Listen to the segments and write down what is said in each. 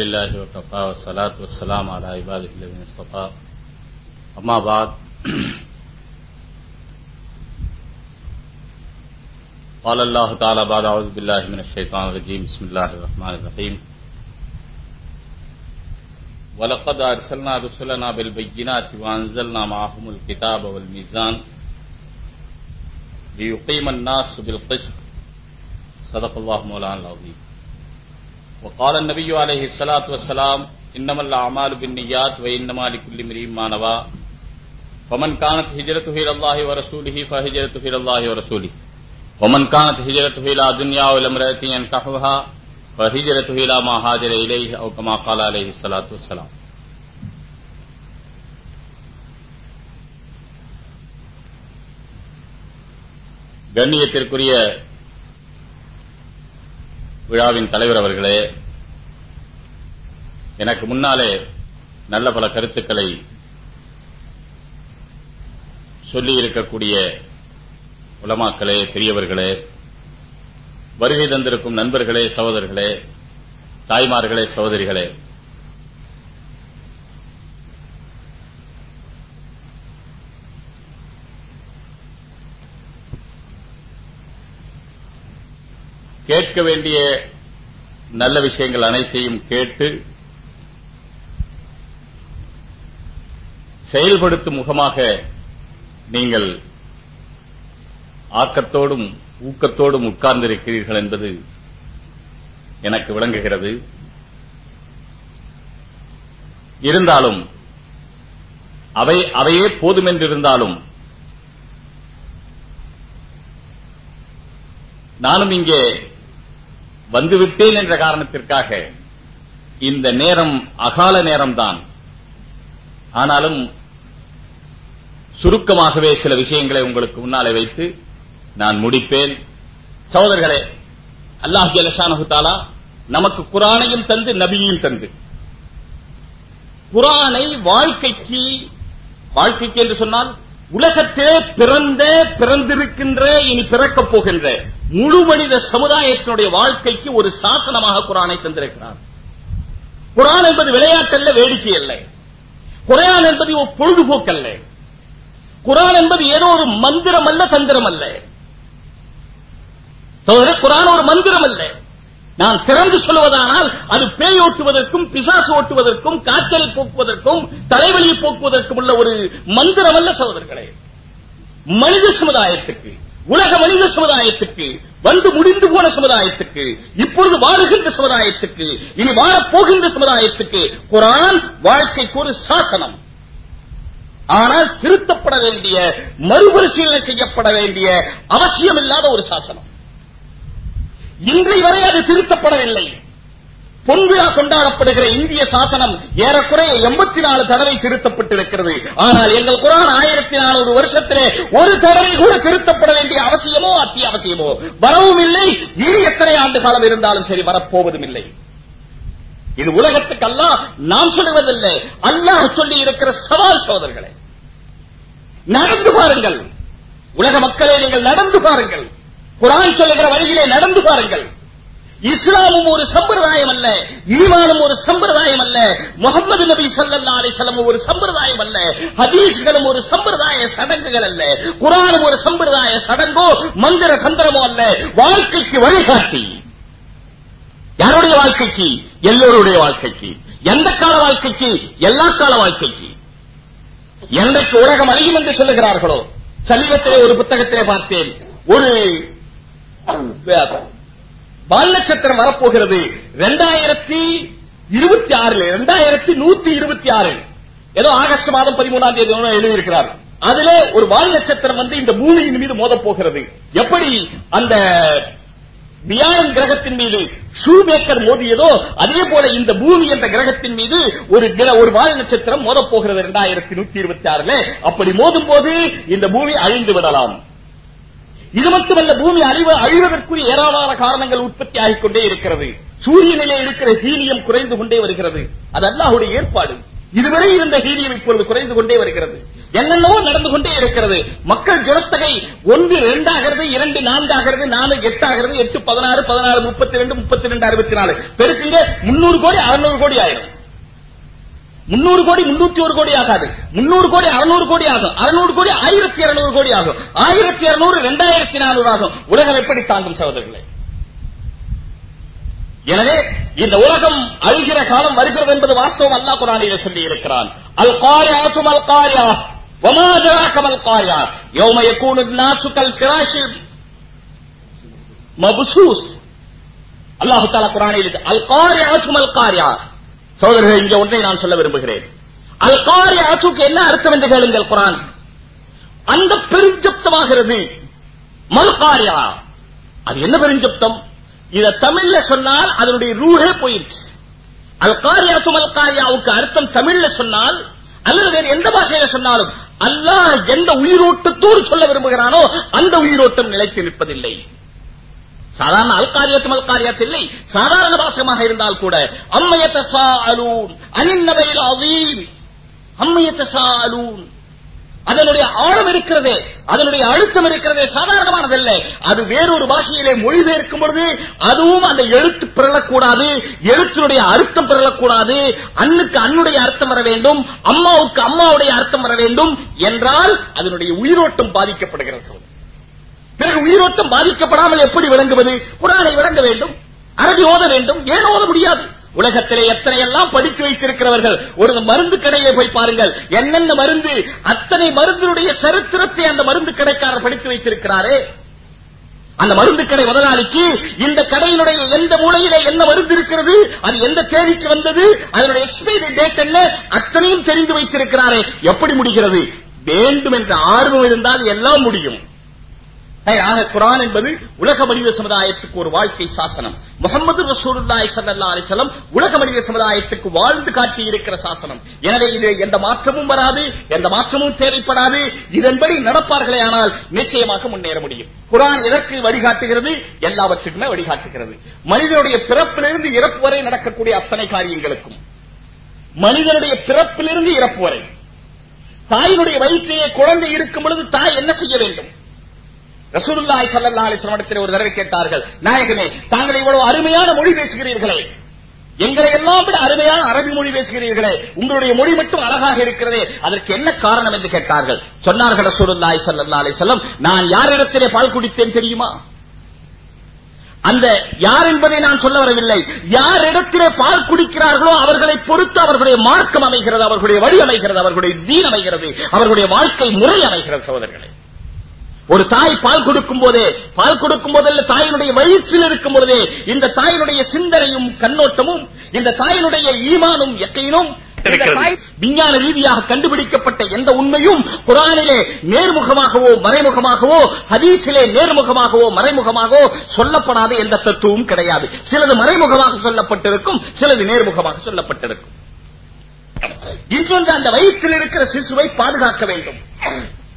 اللہ وقفا وسلاۃ وسلام علیہ اباد الصفا اما بعد، قال اللہ تعالی بعد اعوذ باللہ من الشیطان الرجیم، بسم اللہ الرحمن الرحیم. ولقد ارسلنا رسلنا بالبینات وانزلنا معهم الكتاب والميزان ليقيم الناس بالقسط. صدق اللہ مولانا العظیم. وقال النبی علیہ السلاۃ وسلام انم اللہ بالنیات و انما لکل مریم مانوا ومن کانت ہجرت ہی اللہ و رسول ہی فہجرت ہی اللہ و رسول ومن کانت ہجرت ہی لا دنیا علمرتی انکحوہا فہجرت ہی لا ما حاجر علیہ او کما قال علیہ السلاۃ والسلام. گنی ترکریہ விழாவின் தலைவர் அவர்களே எனக்கு முன்னாலே நல்ல பல கருத்துக்களை சொல்லி இருக்கக்கூடிய உலமாக்களே பெரியவர்களே வருகை தந்திருக்கும் நண்பர்களே சகோதரர்களே தாய்மார்களே சகோதரிகளே கேட்க வேண்டிய நல்ல விஷயங்கள் அனைத்தையும் கேட்டு செயல்படுத்தும் முகமாக நீங்கள் ஆக்கத்தோடும் ஊக்கத்தோடும் உட்கார்ந்திருக்கிறீர்கள் என்பது எனக்கு விளங்குகிறது. இருந்தாலும் அவை அவையே போதுமென்றிருந்தாலும் நானும் இங்கே வந்துவிட்டேன் என்ற காரணத்திற்காக இந்த நேரம் அகால நேரம்தான். ஆனாலும் சுருக்கமாகவே சில விஷயங்களை உங்களுக்கு முன்னாலே வைத்து நான் முடிப்பேன். சகோதரர்களே அல்லாஹ் ஜலஷானு நமக்கு குரானையும் தந்து நபியையும் தந்து. குரானை வாழ்க்கைக்கு வாழ்க்கைக்கு என்று சொன்னால் உலகத்தே பிறந்த பிறந்திருக்கின்ற இனி பிறக்கப் போகின்ற. முழு மனித சமுதாயத்தினுடைய வாழ்க்கைக்கு ஒரு சாசனமாக குரானை தந்திருக்கிறார் குரான் என்பது விளையாட்டல்ல வேடிக்கை அல்ல. குரான் என்பது ஒரு பொழுதுபோக்கல்ல. குரான் என்பது ஏதோ ஒரு மந்திரம் அல்ல தந்திரம் அல்ல குரான் ஒரு மந்திரம் அல்ல நான் திறந்து சொல்வதானால் அது பேய் ஓட்டுவதற்கும் பிசாசு ஓட்டுவதற்கும் காய்ச்சல் போக்குவதற்கும் தலைவலியை போக்குவதற்கும் உள்ள ஒரு மந்திரம் அல்ல சகோதரர்களே. மனித சமுதாயத்துக்கு உலக மனித சமுதாயத்துக்கு வந்து முடிந்து போன சமுதாயத்துக்கு இப்பொழுது வாழுகின்ற சமுதாயத்துக்கு இனி வாழப்போகின்ற சமுதாயத்துக்கு குரான் வாழ்க்கைக்கு ஒரு சாசனம். ஆனால் திருத்தப்பட வேண்டிய மறுபரிசீலனை செய்யப்பட வேண்டிய அவசியம் இல்லாத ஒரு சாசனம். இன்றை வரை அது திருத்தப்படவில்லை. பொன்விழா கொண்டாடப்படுகிற இந்திய சாசனம் ஏறக்குறைய எண்பத்தி நாலு தடவை திருத்தப்பட்டிருக்கிறது. ஆனால் எங்கள் குரான் ஆயிரத்தி நானூறு வருஷத்திலே ஒரு தடவை கூட திருத்தப்பட வேண்டிய அவசியமோ அத்தியாவசியமோ வரவும் இல்லை. இனி எத்தனை ஆண்டு காலம் இருந்தாலும் சரி வரப்போவதும் இல்லை இது உலகத்துக்கு அல்லாஹ் நாம் சொல்லுவதில்லை. அல்லாஹ் சொல்லி இருக்கிற சவால் சோதர்களே நடந்து பாருங்கள். உலக மக்களே நீங்கள் நடந்து பாருங்கள். குரான் சொல்லுகிற வழியிலே நடந்து பாருங்கள். இஸ்லாமும் ஒரு சம்பிரதாயம் அல்ல ஈமானும் ஒரு சம்பிரதாயம் அல்ல முகமது நபி சல்லா அலிசலம் ஒரு சம்பிரதாயம் அல்ல ஹதீஸ்களும் ஒரு சம்பிரதாய சடங்குகள் அல்ல குரானும் ஒரு சம்பிரதாய சடங்கோ மந்திர தந்திரமோ அல்ல வாழ்க்கைக்கு வழிகாட்டி. யாருடைய வாழ்க்கைக்கு? எல்லோருடைய வாழ்க்கைக்கு. எந்த கால வாழ்க்கைக்கு? எல்லா கால வாழ்க்கைக்கு. என்றைக்கு உலகம் அழியும் என்று சொல்லுகிறார்களோ சமீபத்திலே ஒரு புத்தகத்திலே பார்த்தேன். ஒரு வால் நட்சத்திரம் வரப்போகிறது. இரண்டாயிரத்தி இருபத்தி ஆறுல இரண்டாயிரத்தி நூத்தி இருபத்தி ஆறு ஏதோ ஆகஸ்ட் மாதம் பதிமூணாம் தேதி எழுதியிருக்கிறார். அதுல ஒரு வால் நட்சத்திரம் வந்து இந்த பூமியின் மீது மோத போகிறது. எப்படி? அந்த வியாழன் கிரகத்தின் மீது ஷூ மேக்கர் மோதியதோ அதே போல இந்த பூமி என்ற கிரகத்தின் மீது ஒரு ஒரு வால் நட்சத்திரம் மோதப் போகிறது இரண்டாயிரத்தி நூத்தி இருபத்தி ஆறுல. அப்படி மோதும் போது இந்த பூமி அழிந்து விடலாம். இது மட்டுமல்ல பூமி அழிவு அழிவதற்குரிய ஏராளமான காரணங்கள் உற்பத்தி ஆகிக் கொண்டே இருக்கிறது. சூரியனிலே இருக்கிற ஹீலியம் குறைந்து கொண்டே வருகிறது. அது அல்லாஹுடைய ஏற்பாடு. இதுவரை இருந்த ஹீலியம் இப்பொழுது குறைந்து கொண்டே வருகிறது. என்னென்னவோ நடந்து கொண்டே இருக்கிறது. மக்கள் ஜனத்தொகை ஒன்று இரண்டாகிறது இரண்டு நான்காகிறது நாலு எட்டாகிறது எட்டு பதினாறு பதினாறு முப்பத்தி ரெண்டு முப்பத்தி ரெண்டு அறுபத்தி நாலு. பெருக்குங்க முன்னூறு கோடி அறுநூறு கோடி ஆயிரம். முன்னூறு கோடி முன்னூத்தி ஒரு கோடி ஆகாது முன்னூறு கோடி அறுநூறு கோடி ஆகும் அறுநூறு கோடி ஆயிரத்தி இருநூறு கோடி ஆகும் ஆயிரத்தி இருநூறு இரண்டாயிரத்தி நானூறு ஆகும் உலகம் எப்படி தாங்கும் சகோதரர்களே எனவே இந்த உலகம் அழுகிற காலம் வருகிறது என்பது வாஸ்தவம் அல்லாஹ் குரானிலே சொல்லி இருக்கிறான் அல் காரியாத்தும் அல் காரியா وما أدراك ما القارعة يوم يكون الناس كالفراش مبثوث அல்லாஹ் தஆலா குர்ஆனில் அல் காரியாத்தும் அல் காரியா சோதரர்கள் இங்க ஒன்றை நான் சொல்ல விரும்புகிறேன். அல் காரியாத்துக்கு என்ன அர்த்தம் என்று கேளுங்கள் குரான். அந்த பெருஞ்சப்தமாகிறது மல் காரியா அது என்ன பெருஞ்சப்தம் இத தமிழ்ல சொன்னால் அதனுடைய ரூஹே போயிருச்சு அல் காரியாத்து மல் காரியாவுக்கு அர்த்தம் தமிழ்ல சொன்னால் அல்லது வேறு எந்த பாஷையில சொன்னாலும் அல்லாஹ் எந்த உயிரோட்டத்தோடு சொல்ல விரும்புகிறானோ அந்த உயிரோட்டம் நிலைத்து நிற்பதில்லை. சாதாரண அல்காரியத்தும் அல்காரியாத் இல்லை சாதாரண பாசகமாக இருந்தால் கூட அம்மையத்த சாலூன் அனின்னவையில் அவீம் அம்மையத்த சாலூன் அதனுடைய ஆழம் இருக்கிறதே அதனுடைய அழுத்தம் இருக்கிறதே சாதாரணமானதல்ல. அது வேறொரு பாஷையிலே மொழிபெயர்க்கும் பொழுது அதுவும் அந்த எழுத்து பிறழக்கூடாது எழுத்தினுடைய அர்த்தம் பிறழக்கூடாது அண்ணுக்கு அண்ணுடைய அர்த்தம் வர வேண்டும் அம்மாவுக்கு அம்மாவுடைய அர்த்தம் வர வேண்டும் என்றால் அதனுடைய உயிரோட்டம் பாதிக்கப்படுகிறது பிறகு உயிரோட்டம் பாதிக்கப்படாமல் எப்படி விளங்குவது? குரானை விளங்க வேண்டும். அரபி ஓத வேண்டும். ஏன் ஓத முடியாது? உலகத்திலே எத்தனை எல்லாம் படித்து வைத்திருக்கிறவர்கள் ஒரு மருந்து கடையை போய் பாருங்கள். என்னென்ன மருந்து அத்தனை மருந்தினுடைய சரித்திரத்தை அந்த மருந்து கடைக்காரர் படித்து வைத்திருக்கிறாரே. அந்த மருந்து கடை முதலாளிக்கு இந்த கடையினுடைய எந்த மூலையிலே என்ன மருந்து இருக்கிறது அது எந்த தேதிக்கு வந்தது அதனுடைய எக்ஸ்பைரி டேட் என்ன அத்தனையும் தெரிந்து வைத்திருக்கிறாரே. எப்படி முடிகிறது? வேண்டும் என்ற ஆர்வம் இருந்தால் எல்லாம் முடியும். ஆக குரான் என்பது உலக மனித சமுதாயத்துக்கு ஒரு வாழ்க்கை சாசனம். முகமது ரசூலுல்லாய் சல்லா அலிசலம் உலக மனித சமுதாயத்துக்கு வாழ்ந்து காட்டி இருக்கிற சாசனம். எனவே இது எந்த மாற்றமும் வராது எந்த மாற்றமும் தேவைப்படாது. இதன்படி நடப்பார்களே ஆனால் நிச்சயமாக முன்னேற முடியும். குரான் எதற்கு வழிகாட்டுகிறது? எல்லாவற்றுக்குமே வழிகாட்டுகிறது. மனிதனுடைய பிறப்பிலிருந்து இறப்பு வரை நடக்கக்கூடிய அத்தனை காரியங்களுக்கும். மனிதனுடைய பிறப்பிலிருந்து இறப்பு வரை. தாயினுடைய வயிற்றிலே குழந்தை இருக்கும் பொழுது தாய் என்ன செய்ய வேண்டும்? ரசூலுல்லாய் ஸல்லல்லாஹு அலைஹி ஒரு தடவை கேட்டார்கள் நாயகமே தாங்கள் இவ்வளவு அருமையான மொழி பேசுகிறீர்களே எங்களை எல்லாம் விட அருமையான அரபி மொழி பேசுகிறீர்களே உங்களுடைய மொழி மட்டும் அழகாக இருக்கிறதே அதற்கு என்ன காரணம்? என்று கேட்டார்கள். சொன்னார்கள் ரசூலுல்லாய் ஸல்லல்லாஹு அலைஹி நான் யாரிடத்திலே பால் குடித்தேன் தெரியுமா? அந்த யார் என்பதை நான் சொல்ல வரவில்லை. யார் இடத்திலே பால் குடிக்கிறார்களோ அவர்களை பொறுத்து அவர்களுடைய மார்க்கம் அமைகிறது அவர்களுடைய வழி அமைகிறது அவர்களுடைய தீன் அமைகிறது அவர்களுடைய வாழ்க்கை முறை அமைகிறது சகோதரர்களே. ஒரு தாய் பால் கொடுக்கும் போதே பால் கொடுக்கும் போதல்ல தாயினுடைய வயிற்றில் இருக்கும் பொழுதே இந்த தாயினுடைய சிந்தனையும் கண்ணோட்டமும் இந்த தாயினுடைய ஈமானும் எக்கையினும் விஞ்ஞான ரீதியாக கண்டுபிடிக்கப்பட்ட எந்த உண்மையும் குரானிலே நேர்முகமாகவோ மறைமுகமாகவோ ஹதீஸிலே நேர்முகமாகவோ மறைமுகமாகவோ சொல்லப்படாத எந்த தத்துவமும் கிடையாது. சிலது மறைமுகமாக சொல்லப்பட்டிருக்கும் சிலது நேர்முகமாக சொல்லப்பட்டிருக்கும். இன்னொன்று அந்த வயிற்றில் இருக்கிற சிசுவை பாதுகாக்க வேண்டும்.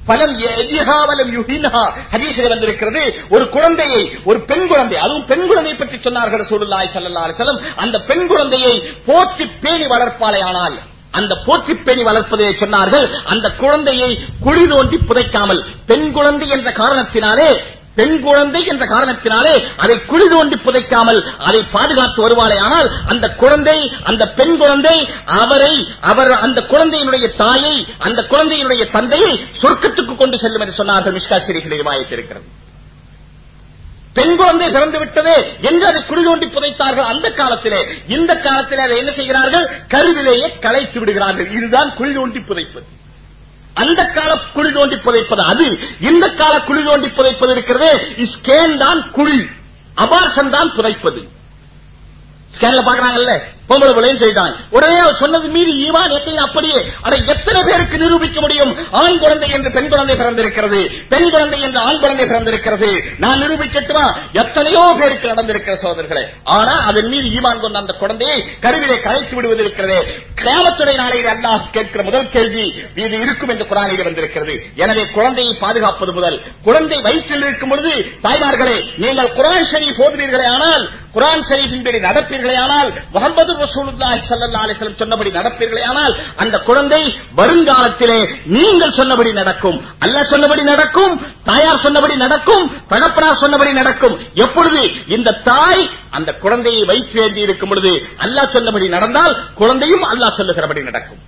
பலம் எதிகாவலம் யுகின்ஹா ஹதீஸில் வந்திருக்கிறது. ஒரு குழந்தையை ஒரு பெண் குழந்தை அதுவும் பெண் குழந்தை பற்றி சொன்னார்கள் சூழ்நாய் ஸல்லல்லாஹு அலைஹி அந்த பெண் குழந்தையை போற்றி பேணி வளர்ப்பாளே ஆனால் அந்த போற்றி பேணி வளர்ப்பதை சொன்னார்கள். அந்த குழந்தையை குழி தோண்டி புதைக்காமல் பெண் குழந்தை என்ற காரணத்தினாலே பெண் குழந்தை என்ற காரணத்தினாலே அதை குழி தோண்டி புதைக்காமல் அதை பாதுகாத்து வருவாளே. ஆனால் அந்த குழந்தை அந்த பெண் குழந்தை அவரை அவர் அந்த குழந்தையினுடைய தாயை அந்த குழந்தையினுடைய தந்தையை சொர்க்கத்துக்கு கொண்டு செல்லும் என்று சொன்னார்கள் மிஷ்கா ஷெரீஃபில் ரிவாயத்திருக்கிறது பெண் குழந்தை பிறந்து விட்டது என்று அதை குழி தோண்டி புதைத்தார்கள் அந்த காலத்திலே. இந்த காலத்திலே அதை என்ன செய்கிறார்கள்? கருவிலேயே களைத்து விடுகிறார்கள். இதுதான் குழி தோண்டி புதைப்பது அந்த கால குழி தோண்டி புதைப்பது அது. இந்த கால குழி தோண்டி புதைப்பது இருக்கிறது. ஸ்கேன் தான் குழி. அபார்சன் தான் புதைப்பது. ஸ்கேன்ல பாக்குறாங்கல்ல பொம்பளை பிள்ளைன்னு செய்தாங்க உடனே அவர் சொன்னது மீது ஈவான் எத்தையும் அப்படியே அதை எத்தனை பேருக்கு நிரூபிக்க முடியும்? ஆண் குழந்தை என்று பெண் குழந்தை பிறந்திருக்கிறது. பெண் குழந்தை என்று ஆண் குழந்தை பிறந்திருக்கிறது. நான் நிரூபிக்கட்டுமா? எத்தனையோ பேருக்கு நடந்திருக்கிற சோதர்களே ஆனா அதன் மீது ஈமான் கொண்ட அந்த குழந்தையை கருவிலே கலைத்து விடுவது இருக்கிறது கிராமத்துடைய நாளையில் அல்லாஹ் கேட்கிற முதல் கேள்வி இது இருக்கும் என்று குரானில் வந்திருக்கிறது. எனவே குழந்தையை பாதுகாப்பது முதல். குழந்தை வயிற்றில் இருக்கும் பொழுது தாய்மார்களே நீங்கள் குரான் ஷரீஃப் போதுவீர்களே ஆனால் குரான் ஷரீஃபின்படி நடப்பீர்களே ஆனால் முகமது ரசூலுல்லாஹி ஸல்லல்லாஹு அலைஹி வஸல்லம் சொன்னபடி நடப்பீர்களே ஆனால் அந்த குழந்தை வருங்காலத்திலே நீங்கள் சொன்னபடி நடக்கும். அல்லாஹ் சொன்னபடி நடக்கும் தாயார் சொன்னபடி நடக்கும் தகப்பனார் சொன்னபடி நடக்கும். எப்பொழுது இந்த தாய் அந்த குழந்தையை வைத்து வயிற்றேந்தி இருக்கும் பொழுது அல்லாஹ் சொன்னபடி நடந்தால் குழந்தையும் அல்லாஹ் சொல்லுகிறபடி நடக்கும்.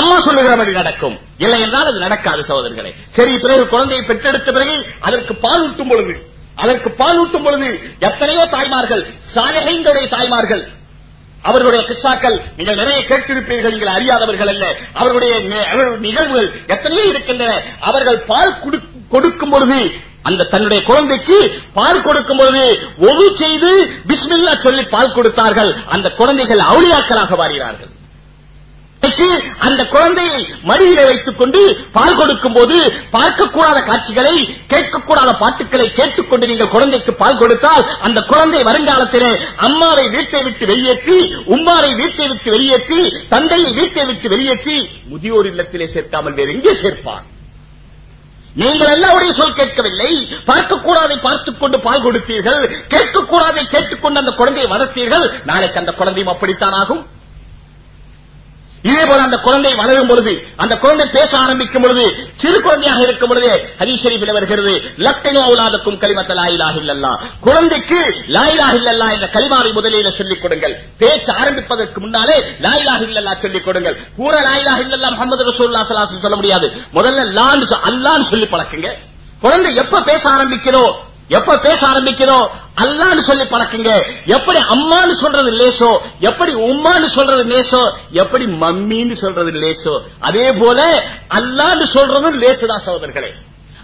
அம்மா சொல்லுகிறபடி நடக்கும். இல்லை என்றால் அது நடக்காது சகோதரர்களே. சரி பிறகு குழந்தையை பெற்றெடுத்த பிறகு அதற்கு பால் ஊட்டும் பொழுது அதற்கு பால் ஊட்டும் பொழுது எத்தனையோ தாய்மார்கள் சாலைகளுடைய தாய்மார்கள் அவர்களுடைய கிஸ்ஸாக்கள் நீங்கள் நிறைய கேட்டிருப்பீர்கள் நீங்கள் அறியாதவர்கள் அல்ல. அவர்களுடைய நி- அவர்களுடைய நிகழ்வுகள் எத்தனையோ இருக்கின்றன. அவர்கள் பால் கொடுக்கும் பொழுது அந்த தன்னுடைய குழந்தைக்கு பால் கொடுக்கும் பொழுது ஒது செய்து பிஸ்மில்லா சொல்லி பால் கொடுத்தார்கள். அந்த குழந்தைகள் அவுளியாக்களாக மாறினார்கள். அந்த குழந்தையை மடியில வைத்துக் கொண்டு பால் கொடுக்கும் போது பார்க்கக்கூடாத காட்சிகளை கேட்கக்கூடாத பாட்டுக்களை கேட்டுக்கொண்டு நீங்கள் குழந்தைக்கு பால் கொடுத்தால் அந்த குழந்தை வருங்காலத்திலே அம்மாவை வீட்டை விட்டு வெளியேற்றி உம்மாரை வீட்டை விட்டு வெளியேற்றி தந்தையை வீட்டை விட்டு வெளியேற்றி முதியோர் இல்லத்திலே சேர்க்காமல் வேறு எங்கே சேர்ப்பான் நீங்கள் எல்லாருடைய சொல் கேட்கவில்லை. பார்க்கக்கூடாதை பார்த்துக் கொண்டு பால் கொடுத்தீர்கள். கேட்கக்கூடாதை கேட்டுக்கொண்டு அந்த குழந்தையை வளர்த்தீர்கள். நாளைக்கு அந்த குழந்தையும் அப்படித்தான் ஆகும். இதே போல அந்த குழந்தை வளரும் பொழுது அந்த குழந்தை பேச ஆரம்பிக்கும் பொழுது சிறு குழந்தையாக இருக்கும் பொழுதே ஹரிஷரீஃபில் வருகிறது லக்னோ அவுலாதக்கும் கலிமத்த லாயிலாக இல்லல்லா குழந்தைக்கு லாயிலாக இல்லல்லா என்ற கலிமாவை முதலில் சொல்லிக் கொடுங்கள். பேச்சு ஆரம்பிப்பதற்கு முன்னாலே லாயிலாக இல்லல்லா சொல்லிக் கொடுங்கள். பூரா லாயிலாக இல்லல்லா முகமது ரசூல்லா சலாசன் சொல்ல முடியாது. முதல்ல லான்னு அல்லான்னு சொல்லி பழக்குங்க. குழந்தை எப்ப பேச ஆரம்பிக்கிறோம் எப்ப பேச ஆரம்பிக்கிறோம்? அல்லான்னு சொல்லி பழக்குங்க எப்படி அம்மான்னு சொல்றது லேசோ எப்படி உம்மான்னு சொல்றது லேசோ எப்படி மம்மின்னு சொல்றது லேசோ. அதே போல அல்லான்னு சொல்றது லேசுதான் சகோதரர்களே.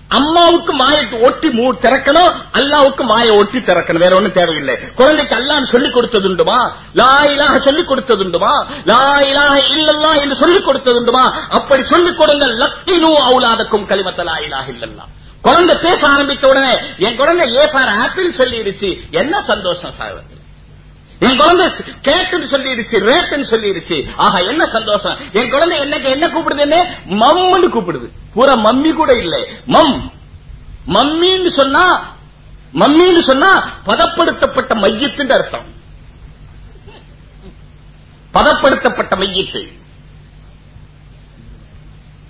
அம்மாவுக்கு மாயை ஒட்டி மூ திறக்கணும் அல்லாவுக்கு மாயை ஒட்டி திறக்கணும். வேற ஒண்ணும் தேவையில்லை. குழந்தைக்கு அல்லான்னு சொல்லி கொடுத்ததுண்டுமா லாயிலாக சொல்லிக் சொல்லி கொடுத்ததுண்டுமா லாயிலாக இல்லல்லா என்று சொல்லி கொடுத்ததுண்டுமா அப்படி சொல்லிக் கொடுங்க லத்தினு அவுலாதக்கும் கலிமத்த லாயிலாக இல்லல்லாம் குழந்தை பேச ஆரம்பித்த உடனே என் குழந்தை ஏ பார் ஆப்பிள் சொல்லிடுச்சு என்ன சந்தோஷம் சார்? என் குழந்தை கேட்டுன்னு சொல்லிடுச்சு ரேட்டுன்னு சொல்லிடுச்சு ஆஹா என்ன சந்தோஷம். என் குழந்தை என்னக்கு என்ன கூப்பிடுதுன்னு மம்முன்னு கூப்பிடுது. பூரா மம்மி கூட இல்லை. மம். மம்மின்னு சொன்னா மம்மின்னு சொன்னா பதப்படுத்தப்பட்ட மையத்தின் அர்த்தம். பதப்படுத்தப்பட்ட மையத்து.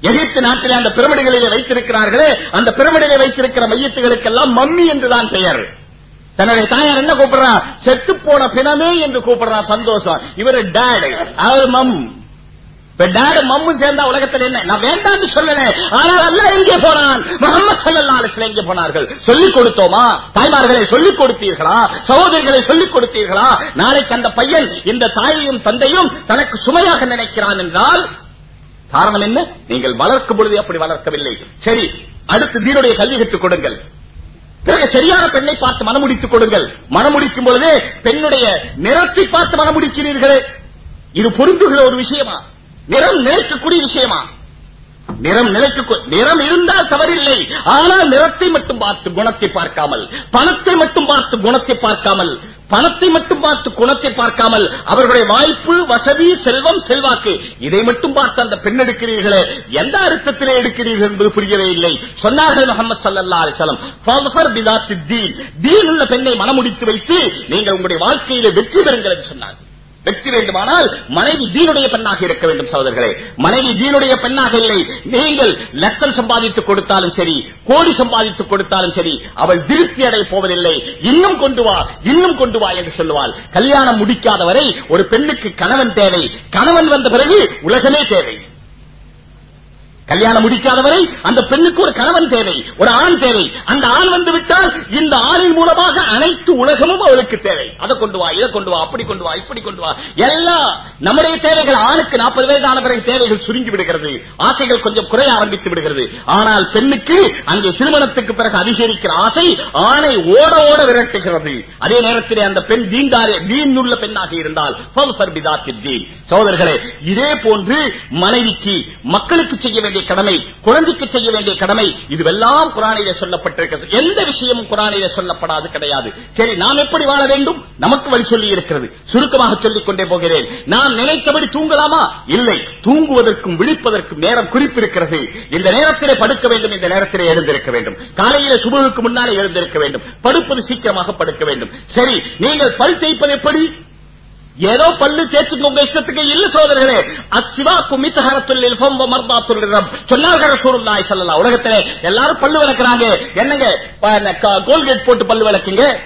எகிப்து நாட்டிலே அந்த பிரமிடுகளிலே வைத்திருக்கிறார்களே அந்த பிரமிடிலே வைத்திருக்கிற மையத்துகளுக்கெல்லாம் மம்மி என்றுதான் பெயர். தன்னுடைய தாயார் என்ன கூப்பிடுறா? செத்து போன பிணமே என்று கூப்பிடுறா சந்தோஷம். இவரு டேடு அவர் மம் டேடு மம்மு சேர்ந்தா உலகத்தில் என்ன? நான் வேண்டாம்னு சொல்லல. ஆனால் அல்ல எங்கே போனான்? முகமது ஸல்லல்லாஹு அலைஹி எங்கே போனார்கள்? சொல்லிக் கொடுத்தோமா? தாய்மார்களை சொல்லிக் கொடுத்தீர்களா? சகோதரிகளை சொல்லிக் கொடுத்தீர்களா? நாளைக்கு அந்த பையன் இந்த தாயையும் தந்தையும் தனக்கு சுமையாக நினைக்கிறான் என்றால் காரணம் என்ன? நீங்கள் வளர்க்கும் பொழுது அப்படி வளர்க்கவில்லை. சரி அடுத்து தீனுடைய கல்வி கற்றுக் கொடுங்கள். பிறகு சரியான பெண்ணை பார்த்து மனமுடித்துக் கொடுங்கள். மனமுடிக்கும் பொழுதே பெண்ணுடைய நிறத்தை பார்த்து மனமுடிக்கிறீர்களே. இது பொருந்துகிற ஒரு விஷயமா? நிறம் நிலைக்கக்கூடிய விஷயமா? நிறம் நிலைக்க நிறம் இருந்தால் தவறில்லை. ஆனால் நிறத்தை மட்டும் பார்த்து குணத்தை பார்க்காமல் பணத்தை மட்டும் பார்த்து குணத்தை பார்க்காமல் பணத்தை மட்டும் பார்த்து குணத்தை பார்க்காமல் அவர்களுடைய வாய்ப்பு வசதி செல்வம் செல்வாக்கு இதை மட்டும் பார்த்து அந்த பெண் எடுக்கிறீர்களே எந்த அர்த்தத்திலே எடுக்கிறீர்கள் என்பது புரியவே இல்லை. சொன்னார்கள் முகமது சல்லா அலிசலம் தீன். தீன் உள்ள பெண்ணை மனமுடித்து வைத்து நீங்கள் உங்களுடைய வாழ்க்கையிலே வெற்றி பெறுங்கள் என்று சொன்னார்கள். வெற்றி வேண்டுமானால் மனைவி தீனுடைய பெண்ணாக இருக்க வேண்டும் சகோதரர்களே. மனைவி தீனுடைய பெண்ணாக இல்லை. நீங்கள் லட்சம் சம்பாதித்து கொடுத்தாலும் சரி கோடி சம்பாதித்து கொடுத்தாலும் சரி அவள் திருப்தி அடைய போவதில்லை. இன்னும் கொண்டு வா இன்னும் கொண்டு வா என்று சொல்லுவாள். கல்யாணம் முடிக்காத வரை ஒரு பெண்ணுக்கு கணவன் தேவை. கணவன் வந்த பிறகு உலகமே தேவை. கல்யாணம் முடிக்காதவரை அந்த பெண்ணுக்கு ஒரு கணவன் தேவை ஒரு ஆண் தேவை. அந்த ஆண் வந்து விட்டால் இந்த ஆணின் மூலமாக அனைத்து உலகமும் அவளுக்கு தேவை. அதை கொண்டு வா இதை கொண்டு வா அப்படி கொண்டு வா இப்படி கொண்டு வா. எல்லாம் நம்முடைய தேவைகள் ஆணுக்கு நாற்பது வயதான பிறகு தேவைகள் சுருங்கி விடுகிறது. ஆசைகள் கொஞ்சம் குறைய ஆரம்பித்து விடுகிறது. ஆனால் பெண்ணுக்கு அங்கே திருமணத்துக்கு பிறகு அதிகரிக்கிற ஆசை ஆணை ஓட ஓட விரட்டுகிறது. அதே நேரத்திலே அந்த பெண் தீண்டாரே தீன் உள்ள பெண்ணாக இருந்தால் சோதர்களே இதே போன்று மனைவிக்கு மக்களுக்கு செய்ய வேண்டிய வேண்டிய கடமை குழந்தைக்கு செய்ய வேண்டிய கடமை இதுவெல்லாம் குரானிலே சொல்லப்பட்டிருக்கிறது. எந்த விஷயமும் குரானிலே சொல்லப்படாது கிடையாது. சரி நாம் எப்படி வாழ வேண்டும்? நமக்கு வழி சொல்லி இருக்கிறது சுருக்கமாக சொல்லிக் கொண்டே போகிறேன். நாம் நினைத்தபடி தூங்கலாமா? இல்லை. தூங்குவதற்கும் விழிப்பதற்கும் நேரம் குறிப்பிருக்கிறது. இந்த நேரத்திலே படுக்க வேண்டும் இந்த நேரத்திலே எழுந்திருக்க வேண்டும். காலையில சுபுவுக்கு முன்னாலே எழுந்திருக்க வேண்டும். படுப்பது சீக்கிரமாக படுக்க வேண்டும். சரி நீங்கள் பல் தேய்ப்பது எப்படி? ஏதோ பல்லு தேய்ச்சுங்க உங்க இஷ்டத்துக்கு இல்ல சோதரர்களே அசிவா குமித்தகரத்துல் இல்ஃபம் வ மர்தாத்துல் ரப். சொன்னார்கள் உலகத்திலே எல்லாரும் பல்லு விளக்குறாங்க. என்னங்க? கோல்கேட் போட்டு பல்லு விளக்குங்க?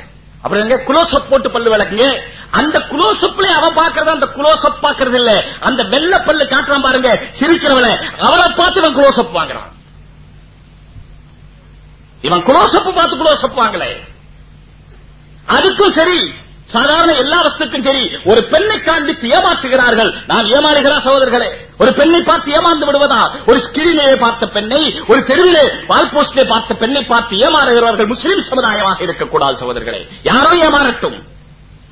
அப்புறம் குளோசப் போட்டு பல்லு விளக்குங்க? அந்த குளோசப்ல அவன் பாக்குறது அந்த குளோசப் பாக்குறது இல்ல. அந்த வெள்ள பல்லு காட்டுறான் பாருங்க. சிரிக்கிறவள. அவளை பார்த்து இவன் குளோசப் வாங்குறான். இவன் குளோசப் பார்த்து குளோசப் வாங்கல. அதுக்கும் சரி. சாதாரண எல்லா வஸ்துக்கும் சரி ஒரு பெண்ணை காண்பித்து ஏமாற்றுகிறார்கள். நான் ஏமாறுகிறார் சகோதரர்களே ஒரு பெண்ணை பார்த்து ஏமாந்து விடுவதா? ஒரு ஸ்கிரீனிலே பார்த்த பெண்ணை ஒரு தெருவிலே வால் போஸ்டிலே பார்த்த பெண்ணை பார்த்து ஏமாறுகிறவர்கள் முஸ்லிம் சமுதாயமாக இருக்கக்கூடாது சகோதரர்களே. யாரோ ஏமாறட்டும்.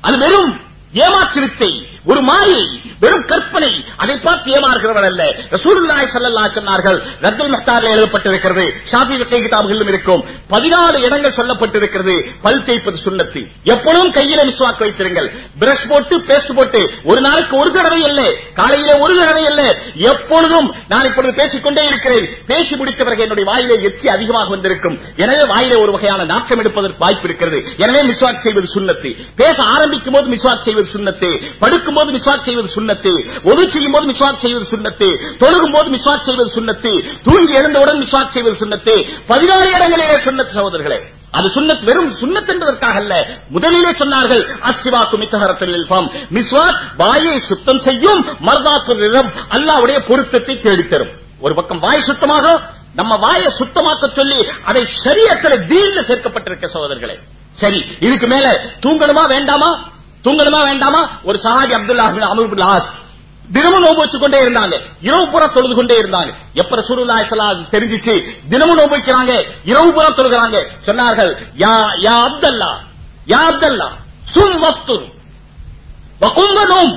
அது வெறும் ஏமாற்று வித்தை ஒரு மாயை. வெறும் கற்பனை. அதை பார்த்து ஏமாறுகிறவர் அல்ல. ரசூலுல்லாஹி ஸல்லல்லாஹு அலைஹி சொன்னார்கள் ரத்துல் முஹ்தாரில் எழுதப்பட்டிருக்கிறது ஷாஃபி ஃபிக்ஹ் கிதாபுகளிலும் இருக்கும். 14 இடங்கள் சொல்லப்பட்டிருக்கிறது பல் தேய்ப்பது சுன்னத்து எப்பொழுதும் கையில மிஸ்வாக் வைத்திருங்கள். பிரஷ் போட்டு பேஸ்ட் போட்டு ஒரு நாளைக்கு ஒரு தடவை இல்லை காலையில ஒரு தடவை இல்லை எப்பொழுதும் நான் இப்பொழுது பேசிக்கொண்டே இருக்கிறேன். பேசி முடித்த பிறகு என்னுடைய வாயிலே எச்சி அதிகமாக வந்திருக்கும். எனவே வாயிலே ஒரு வகையான நாற்றம் எடுப்பதற்கு வாய்ப்பு இருக்கிறது. எனவே மிஸ்வாக் செய்வது சுன்னத்து பேச ஆரம்பிக்கும் போது மிஸ்வாக் செய்வது சுன்னத்து படுக்கும் போது மிஸ்வாக் செய்வது சுண்ணத்து. ஒது செய்யும் போது மிஸ்வாக் செய்வது சுண்ணத்து. தொழுகும் போது மிஸ்வாக் செய்வது சுண்ணத்து. தூங்கி எழுந்தவுடன் மிஸ்வாக் செய்வது சுண்ணத்து. பதினாறு இடங்களிலே சுண்ணத்து சகோதரர்களே அது சுண்ணத் வெறும் சுண்ணத் என்பதற்காக அல்ல. முதலிலே சொன்னார்கள் அசிவா குமித்தகரத்தில் மிஸ்வாக் வாயை சுத்தம் செய்யும் மர்தாக்கு நிறம் அல்லாவுடைய பொருத்தத்தை தேடித்தரும். ஒரு பக்கம் வாய் சுத்தமாக நம்ம வாயை சுத்தமாக்க சொல்லி அதை சரியத்தில் தீர்ந்து சேர்க்கப்பட்டிருக்க சகோதரர்களே. சரி இதுக்கு மேல தூங்கணுமா வேண்டாமா? தூங்கணுமா வேண்டாமா? ஒரு சஹாபி அப்துல்லா அமருபுல் ஆஸ் தினமும் நோன்பு வச்சு கொண்டே இருந்தாங்க. இரவு புற தொழுது கொண்டே இருந்தாங்க. எப்ப ரசூலுல்லாஹி ஸல்லல்லாஹு தெரிஞ்சிச்சு தினமும் நோன்பு வைக்கிறாங்க இரவு புற தொழுகிறாங்க. சொன்னார்கள் யா யா அப்தல்லா யா அப்தல்லா சும் வஃப்துர் வகும்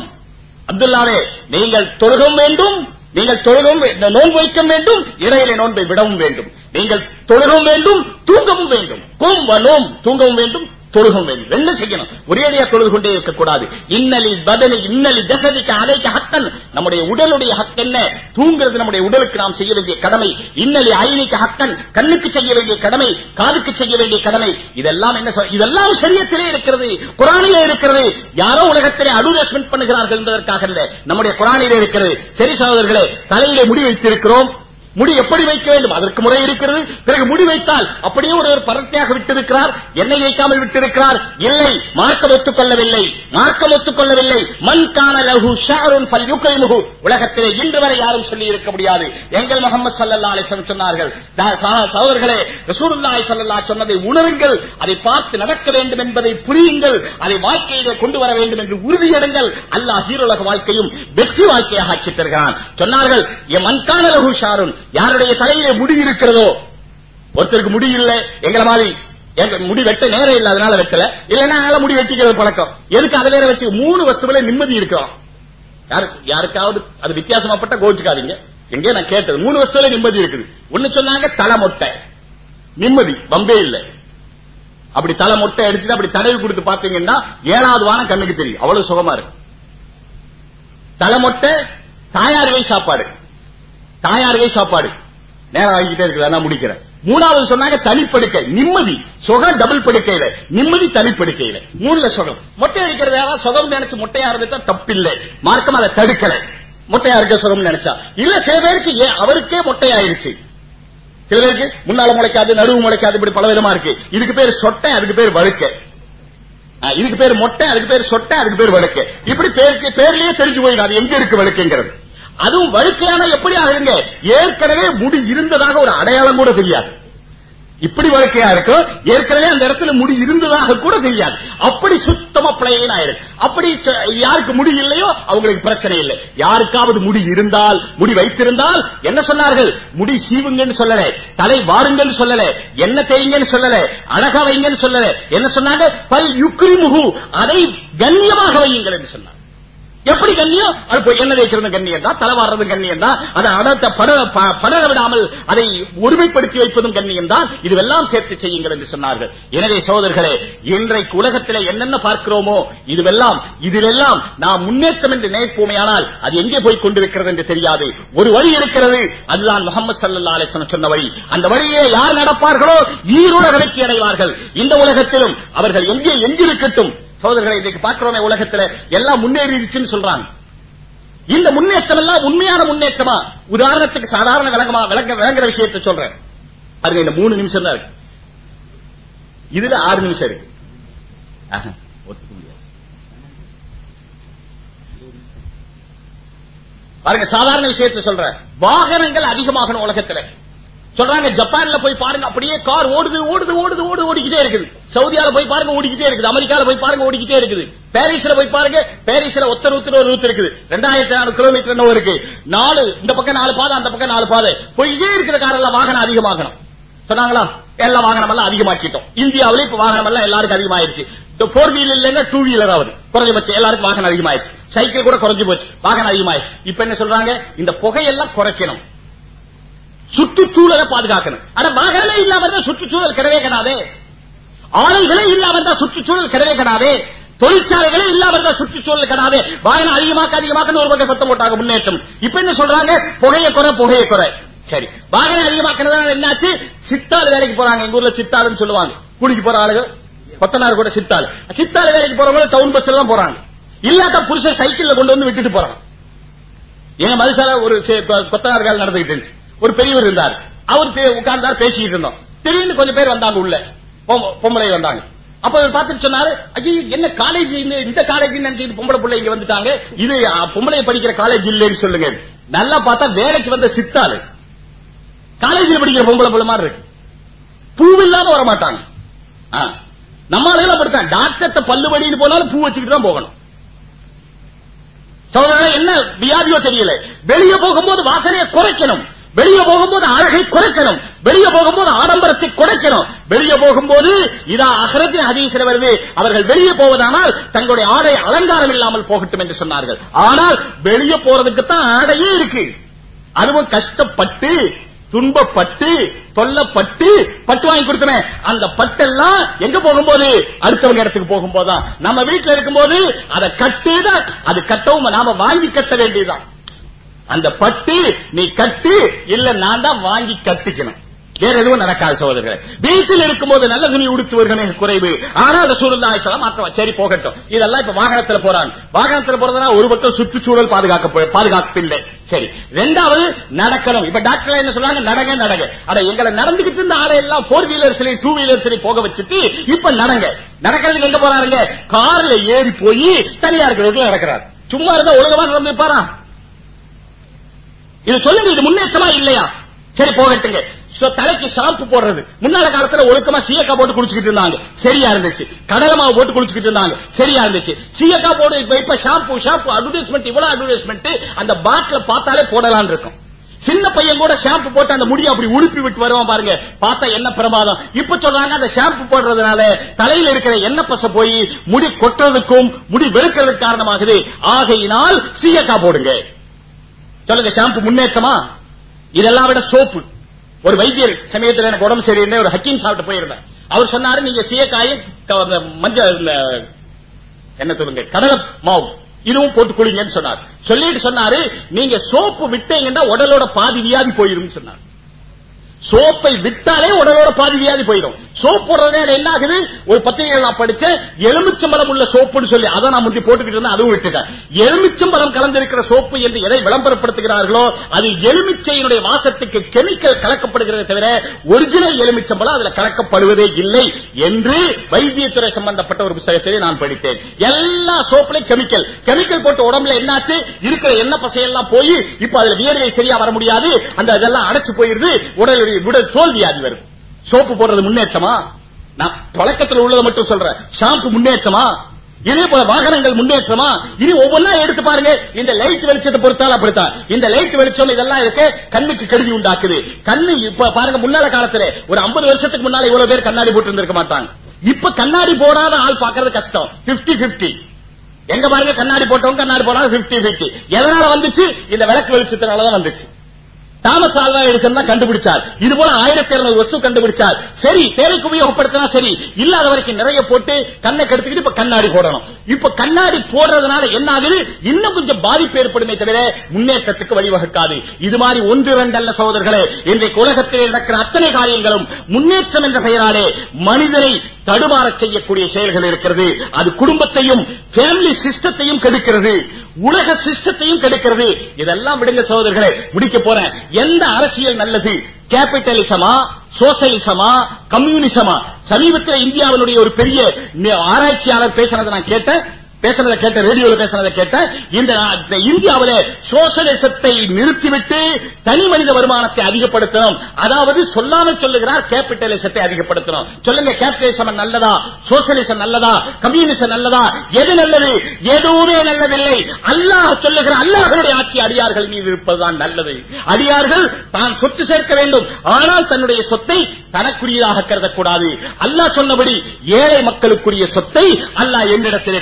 அப்துல்லாவே நீங்கள் தொழுகவும் வேண்டும் நீங்கள் தொழுகவும் நோன்பு வைக்க வேண்டும் இடையிலே நோன்பை விடவும் வேண்டும். நீங்கள் தொழுகவும் வேண்டும் தூங்கவும் வேண்டும். கும் வனோம் தூங்கவும் வேண்டும் தொழுகும் வேண்டும் செய்யணும்? ஒரேடியா தொழுது கொண்டே இருக்கக்கூடாது. இன்னலி பதனி இன்னலி ஜசதிக்கு அலைக்கு ஹக்கன். நம்முடைய உடலுடைய ஹக் என்ன? தூங்குறது நம்முடைய உடலுக்கு நாம் செய்ய வேண்டிய கடமை. இன்னலி ஐனிக்கு ஹக்கன். கண்ணுக்கு செய்ய வேண்டிய கடமை. காதுக்கு செய்ய வேண்டிய கடமை. இதெல்லாம் என்ன இதெல்லாம் சரியத்திலே இருக்கிறது. குரானிலே இருக்கிறது. யாரோ உலகத்திலே அட்வர்டைஸ்மெண்ட் பண்ணுகிறார்கள் என்பதற்காக அல்ல. நம்முடைய குரானிலே இருக்கிறது. சரி சகோதரர்களே தலையிலே முடி வைத்திருக்கிறோம். முடி எப்படி வைக்க வேண்டும்? அதற்கு முறை இருக்கிறது. பிறகு முடி வைத்தால் அப்படியே ஒருவர் பரட்டையாக விட்டிருக்கிறார். எண்ணெய் வைக்காமல் விட்டிருக்கிறார். இல்லை மார்க்கம் ஒத்துக்கொள்ளவில்லை. மார்க்கம் ஒத்துக்கொள்ளவில்லை. மண் காண லகு ஷாருன் ஃபல் யுக்ரிமுஹு உலகத்திலே இன்று வரை யாரும் சொல்லி இருக்க முடியாது. எங்கள் முகமது சல்லா அலிசம் சொன்னார்கள் சகோதரர்களே ரசூருல்லாய் சல்லா சொன்னதை உணருங்கள் அதை பார்த்து நடக்க வேண்டும் என்பதை புரியுங்கள் அதை வாழ்க்கையிலே கொண்டு வர வேண்டும் என்று உறுதியெடுங்கள் அல்லாஹ் ஹீரோலக வாழ்க்கையும் வெற்றி வாழ்க்கையாக ஆக்கித் தருகிறான். சொன்னார்கள் என் மன்கான லகு ஷாருன் யாருடைய தலையிலே முடி இருக்கிறதோ ஒருத்தருக்கு முடி இல்ல எங்களை மாதிரி எங்க முடி வெட்ட நேரம் இல்ல அதனால வெட்டல. இல்லைன்னா அதனால முடி வெட்டிக்கிறது பழக்கம். எதுக்கு அதை வேற வச்சு மூணு வஸ்துவில நிம்மதி இருக்கும் யாருக்கு யாருக்காவது அது வித்தியாசமாப்பட்ட கோச்சுக்காதீங்க எங்கே நான் கேட்டது மூணு வஸ்துவில நிம்மதி இருக்குது. ஒண்ணு சொன்னாங்க தலை மொட்டை. நிம்மதி பம்பே இல்ல. அப்படி தலை மொட்டை அடிச்சுட்டு அப்படி தடவி கொடுத்து பாத்தீங்கன்னா ஏழாவது வாரம் கண்ணுக்கு தெரியும். அவ்வளவு சுகமா இருக்கு. தலை மொட்டை தாயார் சாப்பாடு. தாயாருக்கே சாப்பாடு. நேரம் ஆகிக்கிட்டே இருக்குது நான் முடிக்கிறேன். மூணாவது சொன்னாங்க தனிப்படுக்கை. நிம்மதி. சுகம் டபுள் படுக்கையில. நிம்மதி தனிப்படுக்கையில. மூணுல சுகம். மொட்டை அடிக்கிறது யாராவது சுகம் நினைச்சு மொட்டையா இருந்துட்டா தப்பில்லை. மார்க்கம் அதை தடுக்கல. மொட்டையா இருக்க சுகம் நினைச்சா. இல்ல சில பேருக்கு ஏன் அவருக்கே மொட்டையாயிருச்சு. சில பேருக்கு முன்னால முளைக்காது நடுவு முளைக்காது இப்படி பல விதமா இருக்கு. இதுக்கு பேர் சொட்டை அதுக்கு பேர் வழுக்க. இதுக்கு பேர் மொட்டை அதுக்கு பேர் சொட்டை அதுக்கு பேர் வழுக்க. இப்படி பேருக்கு பேர்லயே தெரிஞ்சு போயிடும். அது எங்க இருக்கு வழுக்குங்கிறது. அதுவும் வழுக்கையான எப்படி ஆகுதுங்க ஏற்கனவே முடி இருந்ததாக ஒரு அடையாளம் கூட தெரியாது. இப்படி வழக்கையா இருக்கும் ஏற்கனவே அந்த இடத்துல முடி இருந்ததாக கூட தெரியாது. அப்படி சுத்தமா பிளைன் ஆயிருக்கு அப்படி யாருக்கு முடி இல்லையோ அவங்களுக்கு பிரச்சனை இல்லை. யாருக்காவது முடி இருந்தால் முடி வைத்திருந்தால் என்ன சொன்னார்கள்? முடி சீவுங்கன்னு சொல்லல. தலை வாருங்கன்னு சொல்லல. என்ன தேய்ங்கன்னு சொல்லல. அழகா வைங்கன்னு சொல்லல. என்ன சொன்னாங்க? பல் யுக்ரி முகு அதை கண்ணியமாக வையுங்கள் என்று சொன்னார். எப்படி கண்ணியம் அது போய் வைக்கிறது கண்ணியம் தான் தலைவாடுறது கண்ணியம் தான் அதை அடர்த்த படர விடாமல் அதை ஒருமைப்படுத்தி வைப்பதும் கண்ணியம் தான். இதுவெல்லாம் சேர்த்து செய்யுங்கள் என்று சொன்னார்கள். எனவே சோதர்களே இன்றைக்கு உலகத்தில் என்னென்ன பார்க்கிறோமோ இதுவெல்லாம் இதிலெல்லாம் நாம் முன்னேற்றம் என்று நினைப்போமையானால் அது எங்கே போய் கொண்டிருக்கிறது என்று தெரியாது. ஒரு வழி இருக்கிறது அதுதான் முகமது சல்லா சொன்ன வழி. அந்த வழியே யார் நடப்பார்களோ ஈருலக வெற்றி அடைவார்கள். இந்த உலகத்திலும் அவர்கள் எங்கே எங்கிருக்கட்டும் சோதர்களை பார்க்கிறோமே உலகத்துல எல்லாம் முன்னேறிடுச்சுன்னு சொல்றாங்க. இந்த முன்னேற்றம் எல்லாம் உண்மையான முன்னேற்றமா? உதாரணத்துக்கு சாதாரண விளங்கமா விளங்க விளங்குற விஷயத்தை சொல்றேன். பாருங்க இந்த மூணு நிமிஷம் தான் இருக்கு. இதுல ஆறு நிமிஷம் இருக்கு. ஒத்துக்க முடியாது. பாருங்க சாதாரண விஷயத்தை சொல்ற வாகனங்கள் அதிகமாகணும் உலகத்துல. சொல்றாங்க ஜப்பான்ல போய் பாருங்க அப்படியே கார் ஓடுது ஓடுது ஓடுது ஓடு ஓடிக்கிட்டே இருக்குது. சவுதியால போய் பாருங்க ஓடிக்கிட்டே இருக்குது. அமெரிக்கால போய் பாருங்க ஓடிக்கிட்டே இருக்குது. பாரிஸ்ல போய் பாருங்க பாரிஸ்ல ஒத்த நூத்தி ஒரு ரூத்து இருக்குது. ரெண்டாயிரத்தி நாலு கிலோமீட்டர் என்ன இருக்கு. நாலு இந்த பக்கம் நாலு பாதை அந்த பக்கம் நாலு பாதை. போயிட்டே இருக்கிற காரெல்லாம் வாகனம் அதிகமாகணும். சொன்னாங்களா? எல்லா வாகனம் எல்லாம் அதிகமாக்கிட்டோம். இந்தியாவில இப்ப வாகனம் எல்லாம் எல்லாருக்கும் அதிகமாயிருச்சு. போர் வீலர் இல்லைங்க டூ வீலர் ஆகுது. குறைஞ்சபட்சம் எல்லாருக்கும் வாகனம் அதிகமாயிருச்சு. சைக்கிள் கூட குறைஞ்சு போச்சு. வாகனம் அதிகமாயிருச்சு. இப்ப என்ன சொல்றாங்க? இந்த புகையெல்லாம் குறைக்கணும். சுற்றுச்சூழலை பாதுகாக்கணும். ஆனா வாகனமே இல்லாம இருந்தா சுற்றுச்சூழல் கிடையவே கிடையாது ஆலைகளே இல்லாம இருந்தா சுற்றுச்சூழல் கிடையவே கிடையாது தொழிற்சாலைகளே இல்லாம இருந்தா சுற்றுச்சூழல் கிடையாது வாகனம் அதிகமாக்க அதிகமாக்க ஒரு பக்கம் சத்தம் போட்டாங்க முன்னேற்றம். இப்ப என்ன சொல்றாங்க? புகைய குறை புகைய குறை. சரி. வாகனம் அதிகமாக்குறதுனால என்னாச்சு? சித்தாள் வேலைக்கு போறாங்க. எங்க ஊர்ல சித்தாளுன்னு சொல்லுவாங்க. கூலிக்கு போற ஆளுங்க கொத்தனார் கூட சித்தாள். சித்தாள் வேலைக்கு போறவங்க டவுன் பஸ்ல தான் போறாங்க. இல்லாத புருஷன் சைக்கிள்ல கொண்டு வந்து விட்டுட்டு போறாங்க எங்க மதுசால ஒரு கொத்தனார் வேலை நடந்துகிட்டு இருந்துச்சு. ஒரு பெரியவர் இருந்தார். அவர் உட்கார்ந்தார் பேசிக்கிட்டு இருந்தோம். திடீர்னு கொஞ்சம் பேர் வந்தாங்க உள்ள. பொம்பளை வந்தாங்க. அப்ப அவர் பார்த்துட்டு சொன்னாரு ஐயோ என்ன காலேஜ் இந்த காலேஜ் நினைச்சிட்டு பொம்பளை பிள்ளை இங்க வந்துட்டாங்க. இது பொம்பளை படிக்கிற காலேஜ் இல்லைன்னு சொல்லுங்க. நல்லா பார்த்தா வேலைக்கு வந்த சித்தாளு. காலேஜில் படிக்கிற பொம்பளை பிள்ளை மாதிரி இருக்கு. பூ இல்லாம வர மாட்டாங்க நம்ம ஆளுகள் அப்படித்தான். டாக்டர்கிட்ட பல்லுவடின்னு போனாலும் பூ வச்சுக்கிட்டு தான் போகணும். என்ன வியாதியோ தெரியல. வெளியே போகும்போது வாசனையை குறைக்கணும். வெளியே போகும்போது அழகை குறைக்கணும். வெளியே போகும்போது ஆடம்பரத்தை குறைக்கணும். வெளியே போகும்போது இதா அகரத்தின் ஹதீசில் வருது அவர்கள் வெளியே போவதானால் தங்களுடைய ஆடை அலங்காரம் இல்லாமல் போகட்டும் என்று சொன்னார்கள். ஆனால் வெளியே போறதுக்கு தான் ஆடையே இருக்கு. அதுவும் கஷ்டப்பட்டு துன்பப்பட்டு தொல்லப்பட்டு பட்டு வாங்கி கொடுத்தேன் அந்த பட்டெல்லாம் எங்க போகும்போது? அடுத்தவங்க இடத்துக்கு போகும்போதுதான். நம்ம வீட்டுல இருக்கும்போது அதை கட்டுதான். அது கட்டவும் நாம வாங்கி கட்ட வேண்டியதுதான். அந்த பட்டு நீ கட்டு இல்ல நான் தான் வாங்கி கட்டிக்கணும் வேற எதுவும் நடக்காது சகோதரர்கள். வீட்டில் இருக்கும்போது நல்ல துணி உடுத்துவர்களே குறைவு. ஆனால் சூழ்நிலை மாற்றம் சரி போகட்டும். இதெல்லாம் இப்ப வாகனத்துல போறாங்க. வாகனத்துல போறதுனா ஒரு பக்கம் சுற்றுச்சூழல் பாதுகாக்க பாதுகாப்பில்லை. சரி. ரெண்டாவது நடக்கணும். இப்ப டாக்டர் என்ன சொல்றாங்க? நடங்க நடங்க. அட எங்களை நடந்துகிட்டு இருந்த ஆளை எல்லாம் போர் வீலர் டூ வீலர் போக வச்சுட்டு இப்ப நடங்க. நடக்கிறதுக்கு எங்க போறாருங்க? கார்ல ஏறி போய் தனியார் ரோட்ல நடக்கிறார். சும்மா இருந்தா ஒழுங்கமா நடந்திருப்பாரா? இது சொல்லுங்க இது முன்னேற்றமா இல்லையா? சரி போகட்டுங்க. தலைக்கு ஷாம்பு போடுறது. முன்னால காலத்துல ஒழுக்கமா சீயக்கா போட்டு குளிச்சுக்கிட்டு இருந்தாங்க. சரியா இருந்துச்சு. கடலை மாவு போட்டு குளிச்சுக்கிட்டு இருந்தாங்க. சரியா இருந்துச்சு. சீயக்கா போடு இப்ப ஷாம்பு ஷாம்பு அட்வர்டைஸ்மெண்ட் இவ்வளவு அட்வர்டைஸ்மெண்ட் அந்த பாட்டில பார்த்தாலே போடலாம் இருக்கும். சின்ன பையன் கூட ஷாம்பு போட்டு அந்த முடியை அப்படி உழுப்பி விட்டு வருவான் பாருங்க. பார்த்தா என்ன பிரமாதம். இப்ப சொல்றாங்க அந்த ஷாம்பு போடுறதுனால தலையில இருக்கிற எண்ணெய் பச போய் முடி கொட்டுறதுக்கும் முடி வெளுக்கிறதுக்கு காரணமாகுது. ஆகையினால் சீயக்கா போடுங்க. சொல்லுங்க ஷாம்பு முன்னேற்றமா? இதெல்லாம் விட சோப்பு. ஒரு வைத்தியர் சமயத்தில் எனக்கு உடம்பு சரியில்லை ஒரு ஹக்கீம் சாப்பிட்டு போயிருந்தேன். அவர் சொன்னாரு நீங்க சீயக்காயை மஞ்சள் என்ன சொல்லுங்க கடலை மாவு இதுவும் போட்டு குளிங்கன்னு சொன்னார். சொல்லிட்டு சொன்னாரு நீங்க சோப்பு விட்டீங்கன்னா உடலோட பாதி வியாதி போயிரும் சொன்னார். சோப்பை விட்டாலே உடலோட பாதி வியாதி போயிடும். சோப் போடுறதுனால என்ன ஆகுது ஒரு பத்திரிகை நான் படிச்சேன் எலுமிச்சம்பழம் உள்ள சோப்புன்னு சொல்லி அதை நான் முந்தி போட்டுக்கிட்டு இருந்தேன் அதுவும் விட்டுட்டேன். எலுமிச்சம்பழம் கலந்திருக்கிற சோப்பு என்று எதை விளம்பரப்படுத்துகிறார்களோ அது எலுமிச்சையினுடைய வாசத்துக்கு கெமிக்கல் கலக்கப்படுகிறதே தவிர ஒரிஜினல் எலுமிச்சம்பழம் அதுல கலக்கப்படுவதே இல்லை என்று வைத்தியத்துறை சம்பந்தப்பட்ட ஒரு புத்தகத்திலே நான் படித்தேன். எல்லா சோப்புலையும் கெமிக்கல். கெமிக்கல் போட்டு உடம்புல என்னாச்சு? இருக்கிற எண்ணெய் பசையெல்லாம் போய் இப்ப அதுல வியர்வை சரியா வர முடியாது. அந்த இதெல்லாம் அடைச்சு போயிருது உடல் உடல் தோல்வியாதி வருது. சோப்பு போடுறது முன்னேற்றமா? நான் பழக்கத்தில் உள்ளதை மட்டும் சொல்றேன். ஷாம்பு முன்னேற்றமா? இதே போல வாகனங்கள் முன்னேற்றமா? இனி ஒவ்வொன்றா எடுத்து பாருங்க. இந்த லைட் வெளிச்சத்தை பொறுத்தால் அப்படித்தான். இந்த லைட் வெளிச்சம் இதெல்லாம் இருக்கு கண்ணுக்கு கெடுதி உண்டாக்குது. கண்ணு இப்ப பாருங்க முன்னால காலத்துல ஒரு ஐம்பது வருஷத்துக்கு முன்னால இவ்வளவு பேர் கண்ணாடி போட்டு இருந்திருக்க மாட்டாங்க. இப்ப கண்ணாடி போடாத ஆள் பாக்குறது கஷ்டம். பிப்டி பிப்டி எங்க பாருங்க கண்ணாடி போட்டவங்க கண்ணாடி போடாத பிப்டி பிப்டி எதனால வந்துச்சு? இந்த விளக்கு வெளிச்சத்தினாலதான் வந்துச்சு. தாமஸ் ஆல்வா எடிசன் தான் கண்டுபிடிச்சார். இது போல ஆயிரத்தி இருநூறு வஸ்து கண்டுபிடிச்சார். சரி தேவைக்கு உபயோகப்படுத்தினா சரி இல்லாத வரைக்கும் நிறைய போட்டு கண்ணை கெடுத்துக்கிட்டு இப்ப கண்ணாடி போடணும். இப்ப கண்ணாடி போடுறதுனால என்ன ஆகுது? இன்னும் கொஞ்சம் பாதிப்பு ஏற்படுமே தவிர முன்னேற்றத்துக்கு வழிவகுக்காது. இது மாதிரி ஒன்று இரண்டு அல்ல சகோதரர்களே இன்றைக்கு உலகத்திலே நடக்கிற அத்தனை காரியங்களும் முன்னேற்றம் என்ற பெயராலே மனிதனை தடுமாற செய்யக்கூடிய செயல்கள் இருக்கிறது. அது குடும்பத்தையும் ஃபேமிலி சிஸ்டத்தையும் கெடுக்கிறது உலக சிஸ்டத்தையும் கெடுக்கிறது. இதெல்லாம் விடுங்க சகோதரர்களே முடிக்க போறேன். எந்த அரசியல் நல்லது? கேபிட்டலிசமா சோசியலிசமா கம்யூனிசமா சமீபத்தில் இந்தியாவினுடைய ஒரு பெரிய ஆராய்ச்சியாளர் பேசுறதை நான் கேட்டேன். பேசுறதை கேட்ட ரேடியோல பேசுறதை கேட்ட இந்த இந்தியாவில சோசலிசத்தை நிறுத்திவிட்டு தனி மனித வருமானத்தை அதிகப்படுத்தணும். அதாவது சொல்லாம சொல்லுகிறார் கேபிட்டலிசத்தை அதிகப்படுத்தணும். சொல்லுங்க கேபிட்டலிசம் நல்லதா? சோசியலிசம் நல்லதா? கம்யூனிசம் நல்லதா? எது நல்லது? எதுவுமே நல்லதில்லை. அல்லாஹ் சொல்லுகிற அல்லாஹருடைய ஆட்சி அடியார்கள் மீது இருப்பதுதான் நல்லது. அடியார்கள் தான் சொத்து சேர்க்க வேண்டும். ஆனால் தன்னுடைய சொத்தை தனக்குரியதாக கருதக்கூடாது. அல்லாஹ் சொன்னபடி ஏழை மக்களுக்குரிய சொத்தை அல்லாஹ் என்னிடத்திலே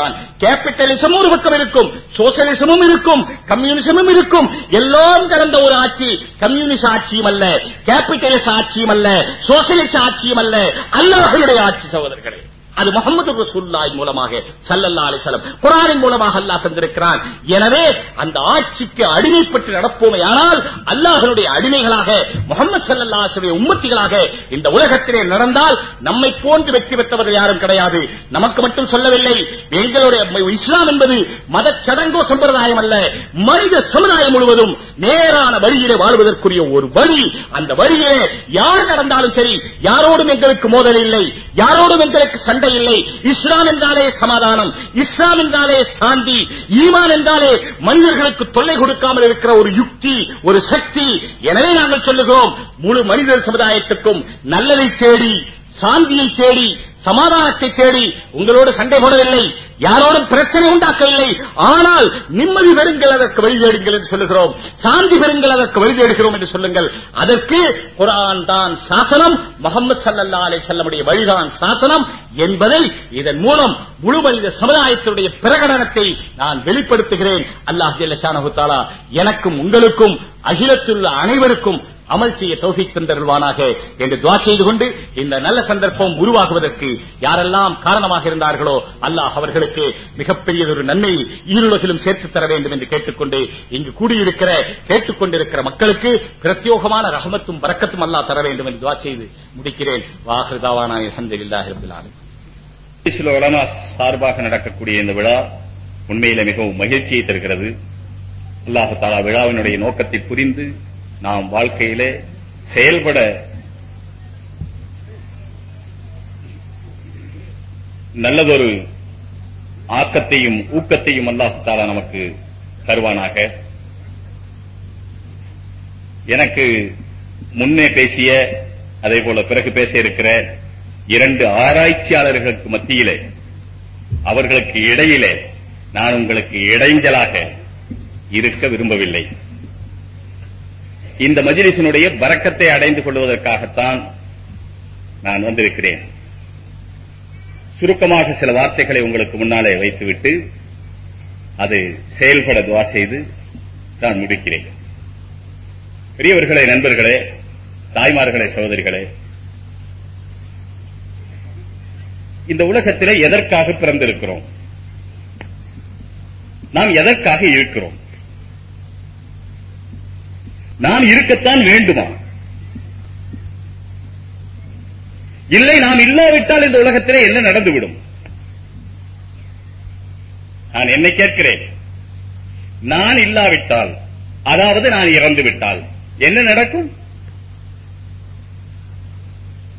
இருக்கிறான். கேபிட்டலிசமும் ஒரு பக்கம் இருக்கும். சோசியலிசமும் இருக்கும். கம்யூனிசமும் இருக்கும். எல்லாம் கலந்த ஒரு ஆட்சி. கம்யூனிச ஆட்சியும் அல்ல. கேபிட்டலிச ஆட்சியும் அல்ல. சோசியலிச ஆட்சியும் அல்ல. அல்லாஹனுடைய ஆட்சி சகோதரர்களே. அது முகமது ரசூல்லாய் மூலமாக சல்லல்லா அலிசலம் குரானின் மூலமாக அல்லாஹ் தந்திருக்கிறான். எனவே அந்த ஆட்சிக்கு அடிமைப்பட்டு நடப்போமே ஆனால் அல்லாஹனுடைய அடிமைகளாக முகமது சல்லல்லாசுடைய உம்மத்திகளாக இந்த உலகத்திலே நடந்தால் நம்மை போன்று வெற்றி பெற்றவர்கள் யாரும் கிடையாது. நமக்கு மட்டும் சொல்லவில்லை எங்களுடைய இஸ்லாம் என்பது மத சடங்கோ சம்பிரதாயம் அல்ல. மனித சமுதாயம் முழுவதும் நேரான வழியிலே வாழ்வதற்குரிய ஒரு வழி. அந்த வழியிலே யார் நடந்தாலும் சரி யாரோடும் எங்களுக்கு மோதல் இல்லை. யாரோடும் எங்களுக்கு சண்டை இல்லை. இஸ்லாம் என்றாலே சமாதானம் இஸ்லாம் என்றாலே சாந்தி ஈமான் என்றாலே மனிதர்களுக்கு தொல்லை கொடுக்காமல் இருக்கிற ஒரு யுக்தி ஒரு சக்தி. எனவே நாங்கள் சொல்லுகிறோம் முழு மனிதர் சமுதாயத்துக்கும் நல்லதை தேடி சாந்தியை தேடி சமாதானத்தை தேடி உங்களோடு சண்டை போடவில்லை. யாரோடும் பிரச்சனை உண்டாக்கவில்லை. ஆனால் நிம்மதி பெறுங்கள் அதற்கு வழி தேடுங்கள் என்று சொல்லுகிறோம். சாந்தி பெறுங்கள் அதற்கு வழி தேடுகிறோம் என்று சொல்லுங்கள். அதற்கு குரான் தான் சாசனம் முகமது சல்லா அலை செல்லமுடைய வழிதான் சாசனம். என்பதை இதன் மூலம் முழு மனித சமுதாயத்தினுடைய பிரகடனத்தை நான் வெளிப்படுத்துகிறேன். அல்லாஹ் ஜல்லஷானஹு தாலா எனக்கும் உங்களுக்கும் அகிலத்தில் உள்ள அனைவருக்கும் அமல் செய்ய தௌஃபீக் தந்தருள்வானாக என்று துவா செய்து கொண்டு இந்த நல்ல சந்தர்ப்பம் உருவாகுவதற்கு யாரெல்லாம் காரணமாக இருந்தார்களோ அல்லாஹ் அவர்களுக்கு மிகப்பெரியதொரு நன்மை ஈருலகிலும் சேர்த்து தர வேண்டும் என்று கேட்டுக்கொண்டு இங்கு கூடியிருக்கிற கேட்டுக்கொண்டிருக்கிற மக்களுக்கு பிரத்யோகமான ரஹமத்தும் வரக்கத்தும் அல்லாஹ் தர வேண்டும் என்று துவா செய்து முடிக்கிறேன். வாகிருதாவான அல்ஹம்துலில்லாஹி ரப்பில் ஆலமீன். சில உலமா சார்பாக நடக்கக்கூடிய இந்த விழா உண்மையில மிகவும் மகிழ்ச்சியை தருகிறது. அல்லாஹு தாலா விழாவினுடைய நோக்கத்தை புரிந்து நாம் வாழ்க்கையிலே செயல்பட நல்லதொரு ஆக்கத்தையும் ஊக்கத்தையும் அல்லாஹு நமக்கு தருவானாக. எனக்கு முன்னே பேசிய அதே போல பிறகு பேச இருக்கிற இரண்டு ஆராய்ச்சியாளர்களுக்கு மத்தியிலே அவர்களுக்கு இடையிலே நான் உங்களுக்கு இடைஞ்சலாக இருக்க விரும்பவில்லை. இந்த மஜிலிசினுடைய பறக்கத்தை அடைந்து கொள்வதற்காகத்தான் நான் வந்திருக்கிறேன். சுருக்கமாக சில வார்த்தைகளை உங்களுக்கு முன்னாலே வைத்துவிட்டு அது செயல்பட துவா செய்து நான் முடிக்கிறேன். பெரியவர்களே நண்பர்களே தாய்மார்களே சகோதரிகளே இந்த உலகத்திலே எதற்காக பிறந்திருக்கிறோம்? நாம் எதற்காக இருக்கிறோம்? நான் இருக்கத்தான் வேண்டுமா? இல்லை நாம் இல்லாவிட்டால் இந்த உலகத்திலே என்ன நடந்துவிடும்? நான் என்னை கேட்கிறேன். நான் இல்லாவிட்டால் அதாவது நான் இறந்து விட்டால் என்ன நடக்கும்?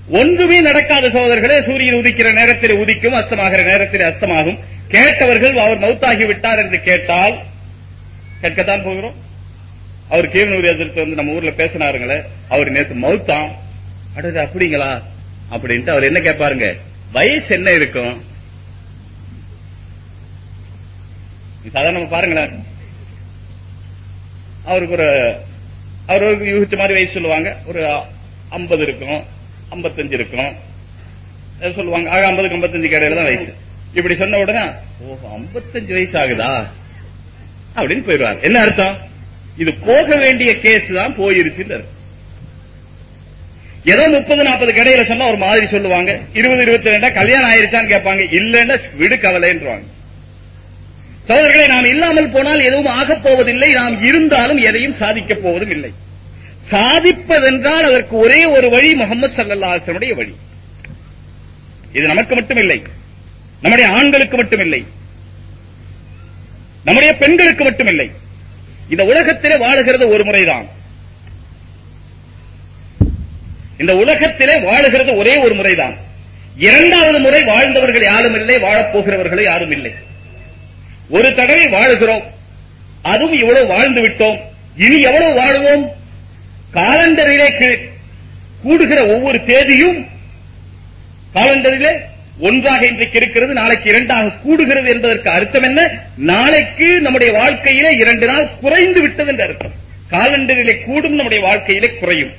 ஒன்றுமே நடக்காத சோதர்களே சூரியன் உதிக்கிற நேரத்தில் உதிக்கும் அஸ்தமாகிற நேரத்தில் அஸ்தமாகும். கேட்டவர்கள் அவர் மௌத்தாகி விட்டார் என்று கேட்டால் கேட்கத்தான் போகிறோம். அவர் கீவனூர் எதிர்த்து வந்து நம்ம ஊர்ல பேசினாருங்களே அவர் நேற்று மௌத்தான். அடுத்து அப்படிங்களா? அப்படின்ட்டு அவர் என்ன கேட்பாருங்க? வயசு என்ன இருக்கும்? சாதாரண பாருங்களேன். அவருக்கு ஒரு அவருக்கு யூகிச்ச மாதிரி வயசு சொல்லுவாங்க. ஒரு ஐம்பது இருக்கும் ஐம்பத்தஞ்சு இருக்கும். சொல்லுவாங்க. ஆக ஐம்பதுக்கு ஐம்பத்தஞ்சு இடையில தான் வயசு. இப்படி சொன்ன உடனே ஓ 55 வயசு ஆகுதா? அப்படின்னு போயிடுவார். என்ன அர்த்தம்? இது போக வேண்டிய கேஸ் தான் போயிருச்சுன்னு ஏதோ முப்பது நாற்பது கடையில சொன்னா ஒரு மாதிரி சொல்லுவாங்க. இருபது இருபத்தி ரெண்டா கல்யாணம் ஆயிருச்சான்னு கேட்பாங்க. இல்லன்னா விடு கவலைன்றாங்க. சோதர்களே நாம் இல்லாமல் போனால் எதுவும் ஆகப் போவதில்லை. நாம் இருந்தாலும் எதையும் சாதிக்கப் போவதும் இல்லை. சாதிப்பதென்றால் அதற்கு ஒரே ஒரு வழி முகமது சல்லாசனுடைய வழி. இது நமக்கு மட்டுமில்லை. நம்முடைய ஆண்களுக்கு மட்டுமில்லை. நம்முடைய பெண்களுக்கு மட்டுமில்லை. இந்த உலகத்திலே வாழுகிறது ஒரு முறைதான். இந்த உலகத்திலே வாழுகிறது ஒரே ஒரு முறைதான். இரண்டாவது முறை வாழ்ந்தவர்கள் யாரும் இல்லை வாழப்போகிறவர்கள் யாரும் இல்லை. ஒரு தடவை வாழுகிறோம் அதுவும் இவ்வளவு வாழ்ந்து விட்டோம் இனி எவ்வளவு வாழுவோம்? காலண்டரிலே கூடுகிற ஒவ்வொரு தேதியும் காலண்டரிலே ஒன்றாக இன்றைக்கு இருக்கிறது நாளைக்கு இரண்டாக கூடுகிறது என்பதற்கு அர்த்தம் என்ன? நாளைக்கு நம்முடைய வாழ்க்கையிலே இரண்டு நாள் குறைந்து விட்டது என்று அர்த்தம். காலண்டரிலே கூடும் நம்முடைய வாழ்க்கையிலே குறையும்.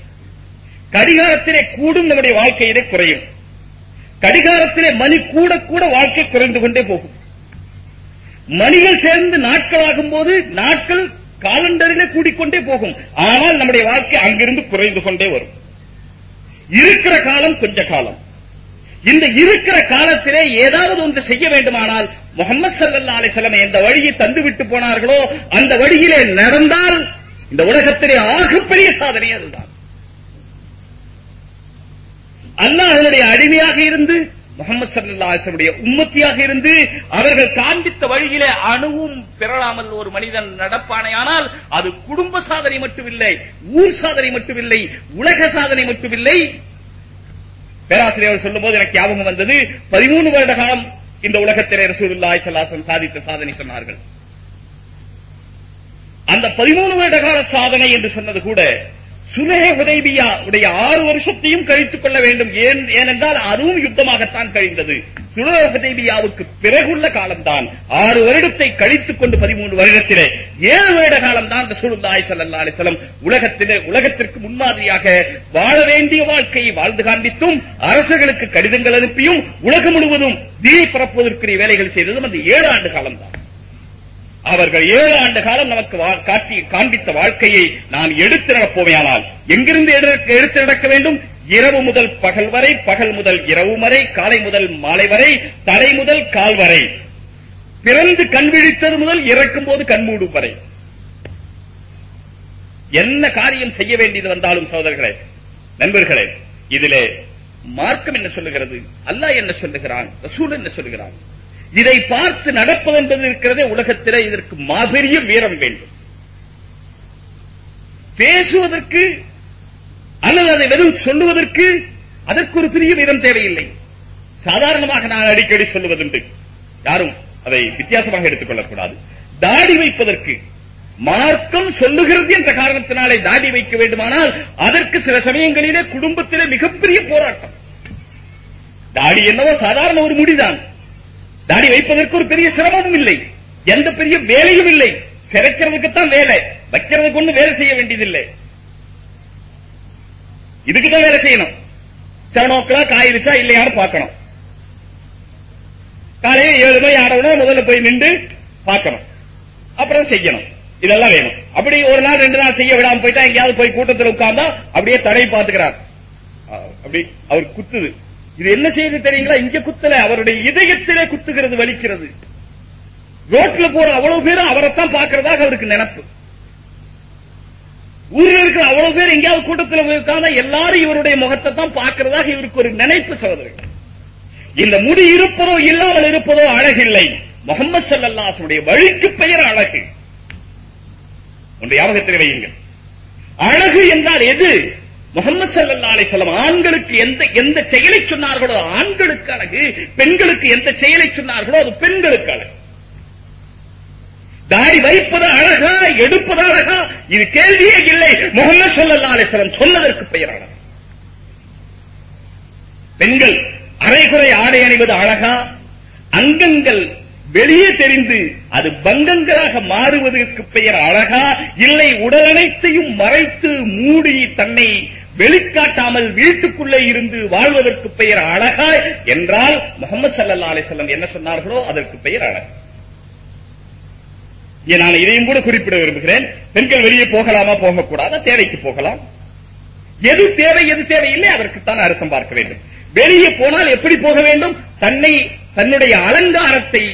கடிகாரத்திலே கூடும் நம்முடைய வாழ்க்கையிலே குறையும். கடிகாரத்திலே மணி கூட கூட வாழ்க்கை குறைந்து கொண்டே போகும். மணிகள் சேர்ந்து நாட்களாகும் போது நாட்கள் காலண்டரிலே கூடிக்கொண்டே போகும். ஆனால் நம்முடைய வாழ்க்கை அங்கிருந்து குறைந்து கொண்டே வரும். இருக்கிற காலம் கொஞ்ச காலம். இந்த இருக்கிற காலத்திலே ஏதாவது ஒன்று செய்ய வேண்டுமானால் முகமது சல்லா அலிசலம் எந்த வழியை தந்துவிட்டு போனார்களோ அந்த வழியிலே நடந்தால் இந்த உலகத்திலே ஆகப்பெரிய சாதனை அதுதான். அல்லாஹனுடைய அடிமையாக இருந்து முகமது சல்லாஹனுடைய உம்மத்தியாக இருந்து அவர்கள் காண்பித்த வழியிலே அணுவும் பெறலாமல் ஒரு மனிதன் நடப்பானையானால் அது குடும்ப சாதனை மட்டுமில்லை ஊர் சாதனை மட்டுமில்லை உலக சாதனை மட்டுமில்லை பேராசிரியர் சொல்லும் போது எனக்கு ஞாபகம் வந்தது பதிமூணு வருட காலம் இந்த உலகத்திலே ரசூலுல்லாய் ஸல்லல்லாஹு சாதித்த சாதனை சொன்னார்கள். அந்த பதிமூணு வருட கால சாதனை என்று சொன்னது கூட சுலேஹ ஹுதைபியா உடைய ஆறு வருஷத்தையும் கழித்துக் கொள்ள வேண்டும். ஏன் ஏனென்றால் அதுவும் யுத்தமாகத்தான் கழிந்தது. சுலேஹ ஹுதைபியாவுக்கு பிறகுள்ள காலம்தான். ஆறு வருடத்தை கழித்துக் கொண்டு பதிமூணு வருடத்திலே ஏழு வருட காலம்தான் ரசூலுல்லாஹி ஸல்லல்லாஹு அலைஹி வஸல்லம் உலகத்திலே உலகத்திற்கு முன்மாதிரியாக வாழ வேண்டிய வாழ்க்கையை வாழ்ந்து காண்பித்தும் அரசுகளுக்கு கடிதங்கள் அனுப்பியும் உலகம் முழுவதும் தீ பரப்புவதற்குரிய வேலைகள் செய்ததும் அந்த ஏழு ஆண்டு காலம்தான். அவர்கள் ஏழு ஆண்டு காலம் நமக்கு வா- காட்டி காண்பித்த வாழ்க்கையை நாம் எடுத்து நடப்போமையானால் எங்கிருந்து எடுத்து நடக்க வேண்டும்? இரவு முதல் பகல் வரை பகல் முதல் இரவு வரை காலை முதல் மாலை வரை தலை முதல் கால் வரை. பிறந்து கண் விழித்தது முதல் இறக்கும் போது கண்மூடும் வரை. என்ன காரியம் செய்ய வேண்டியது வந்தாலும் சகோதரர்களே நண்பர்களே இதிலே மார்க்கம் என்ன சொல்லுகிறது? அல்லாஹ் என்ன சொல்லுகிறான்? ரசூல் என்ன சொல்லுகிறான்? இதை பார்த்து நடப்பது என்பது இருக்கிறதே உலகத்திலே இதற்கு மாபெரிய வீரம் வேண்டும். பேசுவதற்கு அல்லது அதை வெறும் சொல்லுவதற்கு அதற்கு ஒரு பெரிய வீரம் தேவையில்லை. சாதாரணமாக நான் அடிக்கடி சொல்லுவதுண்டு. யாரும் அதை வித்தியாசமாக எடுத்துக் கொள்ளக்கூடாது. தாடி வைப்பதற்கு மார்க்கம் சொல்லுகிறது என்ற காரணத்தினாலே தாடி வைக்க வேண்டுமானால் அதற்கு சில சமயங்களிலே குடும்பத்திலே மிகப்பெரிய போராட்டம். தாடி என்னவோ சாதாரண ஒரு முடிதான். தாடி வைப்பதற்கு ஒரு பெரிய சிரமமும் இல்லை. எந்த பெரிய வேலையும் இல்லை. சிறைக்கிறதுக்குத்தான் வேலை. வைக்கிறதுக்கு ஒண்ணு வேலை செய்ய வேண்டியதில்லை. இதுக்குதான் வேலை செய்யணும். செவன் ஓ கிளாக் ஆயிருச்சா இல்லையான்னு பார்க்கணும். காலையில ஏழு மணி ஆடவுடனே முதல்ல போய் நின்று பார்க்கணும். அப்புறம் செய்யணும். இதெல்லாம் வேணும். அப்படி ஒரு நாள் ரெண்டு நாள் செய்ய விடாம போயிட்டா எங்கேயாவது போய் கூட்டத்தில் உட்கார்ந்தா அப்படியே தடை பார்த்துக்கிறார். அப்படி அவர் குத்துது. இது என்ன செய்யுது தெரியுங்களா? இங்க குத்தல அவருடைய இதயத்திலே குத்துகிறது வலிக்கிறது. ரோட்ல போற அவ்வளவு பேரும் அவரைத்தான் பார்க்கறதாக அவருக்கு நினப்பு. ஊரில் இருக்கிற அவ்வளவு பேர் எங்கேயாவது கூட்டத்தில் போயிருக்காங்க எல்லாரும் இவருடைய முகத்தை தான் பார்க்கிறதாக இவருக்கு ஒரு நினைப்பு சகோதரர்கள் இந்த முடி இருப்பதோ இல்லாமல் இருப்பதோ அழகில்லை. முகமது சல்லாசனுடைய வழிக்கு பெயர் அழகு. ஒன்றை ஞாபகத்தில் வையுங்கள். அழகு என்றால் எது? முகமது சல்லா அலிசல்லம் ஆண்களுக்கு எந்த எந்த செயலை சொன்னார்களோ ஆண்களுக்கு அழகு பெண்களுக்கு எந்த செயலை சொன்னார்களோ அது பெண்களுக்கு அழகு. தாடி வைப்பது அழகா எடுப்பது அழகா இது கேள்வியே இல்லை. முகமது சல்லா அலிசல்லம் சொன்னதற்கு பெயரான பெண்கள் அரைகுறை ஆடை அணிவது அழகா அங்கங்கள் வெளியே தெரிந்து அது பங்கங்களாக மாறுவதற்கு பெயர் அழகா இல்லை உடல் அனைத்தையும் மறைத்து மூடி தன்னை வெளிக்காட்டாமல் வீட்டுக்குள்ளே இருந்து வாழ்வதற்கு பெயர் அழகா என்றால் முகமது சல்லா அலிசல்லம் என்ன சொன்னார்களோ அதற்கு பெயர் அழகு. நான் இதையும் கூட குறிப்பிட விரும்புகிறேன். பெண்கள் வெளியே போகலாமா போகக்கூடாதா? தேவைக்கு போகலாம். எது தேவை எது தேவையில்லை அதற்குத்தான் அர்த்தம் பார்க்க வேண்டும். வெளியே போனால் எப்படி போக வேண்டும்? தன்னை தன்னுடைய அலங்காரத்தை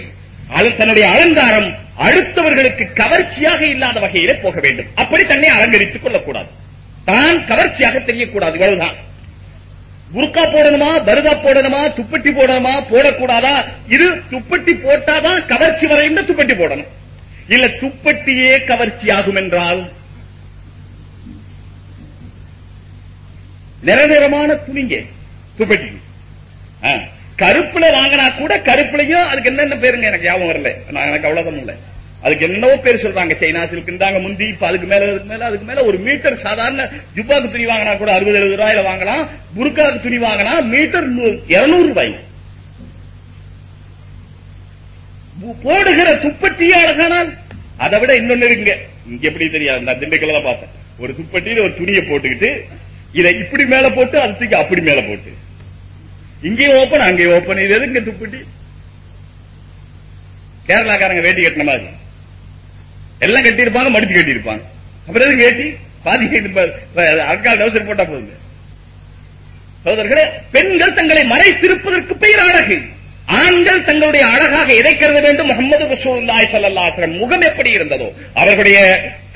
தன்னுடைய அலங்காரம் அடுத்தவர்களுக்கு கவர்ச்சியாக இல்லாத வகையிலே போக வேண்டும். அப்படி தன்னை அலங்கரித்துக் கொள்ளக்கூடாது. தான் கவர்ச்சியாக தெரியக்கூடாது இவ்வளவுதான். புர்கா போடணுமா பருதா போடணுமா துப்பட்டி போடணுமா போடக்கூடாதா? இது துப்பட்டி போட்டாதான் கவர்ச்சி வரையும் துப்பட்டி போடணும். இல்ல துப்பட்டியே கவர்ச்சி ஆகும் என்றால் நிறநிறமான துணிங்க துப்பட்டி. கருப்புல வாங்கினா கூட கருப்புலையும் அதுக்கு என்னென்ன பேருங்க எனக்கு ஞாபகம் வரல. நான் எனக்கு அவ்வளவுதான் இல்லை. அதுக்கு என்னவோ பேர் சொல்றாங்க. சைனா சில்க் முந்தி இப்ப அதுக்கு மேல அதுக்கு மேல அதுக்கு மேல ஒரு மீட்டர் சாதாரண ஜுப்பாக்கு துணி வாங்கினா கூட அறுபது எழுபது ரூபாயில வாங்கலாம். புருக்காக்கு துணி வாங்கினா மீட்டர் இருநூறு ரூபாய். போடுகிற துப்பட்டியே அழகானால் அதை விட இன்னொன்னு இருக்குங்க. இங்க எப்படி தெரியாது? நான் திண்டுக்கல்ல பார்த்தேன். ஒரு துப்பட்டியில ஒரு துணியை போட்டுக்கிட்டு இதை இப்படி மேல போட்டு அது தூக்கி அப்படி மேல போட்டு. இங்கேயும் ஓப்பன் அங்கேயும் ஓப்பன் இது எதுங்க துப்பட்டி? கேரளாக்காரங்க வேட்டி கட்டின மாதிரி. எல்லாம் கட்டியிருப்பாங்க மடிச்சு கட்டியிருப்பாங்க. அப்புறம் எதுக்கு வேட்டி? பாதி அக்கால் டவுசர் போட்டா போதுங்க. சகோதரர்களே பெண்கள் தங்களை மறைத்திருப்பதற்கு பெயர் அழகு. ஆண்கள் தங்களுடைய அழகாக எதை கருத வேண்டும்? முகமது ரசூலுல்லாஹி ஸல்லல்லாஹு முகம் எப்படி இருந்ததோ அவர்களுடைய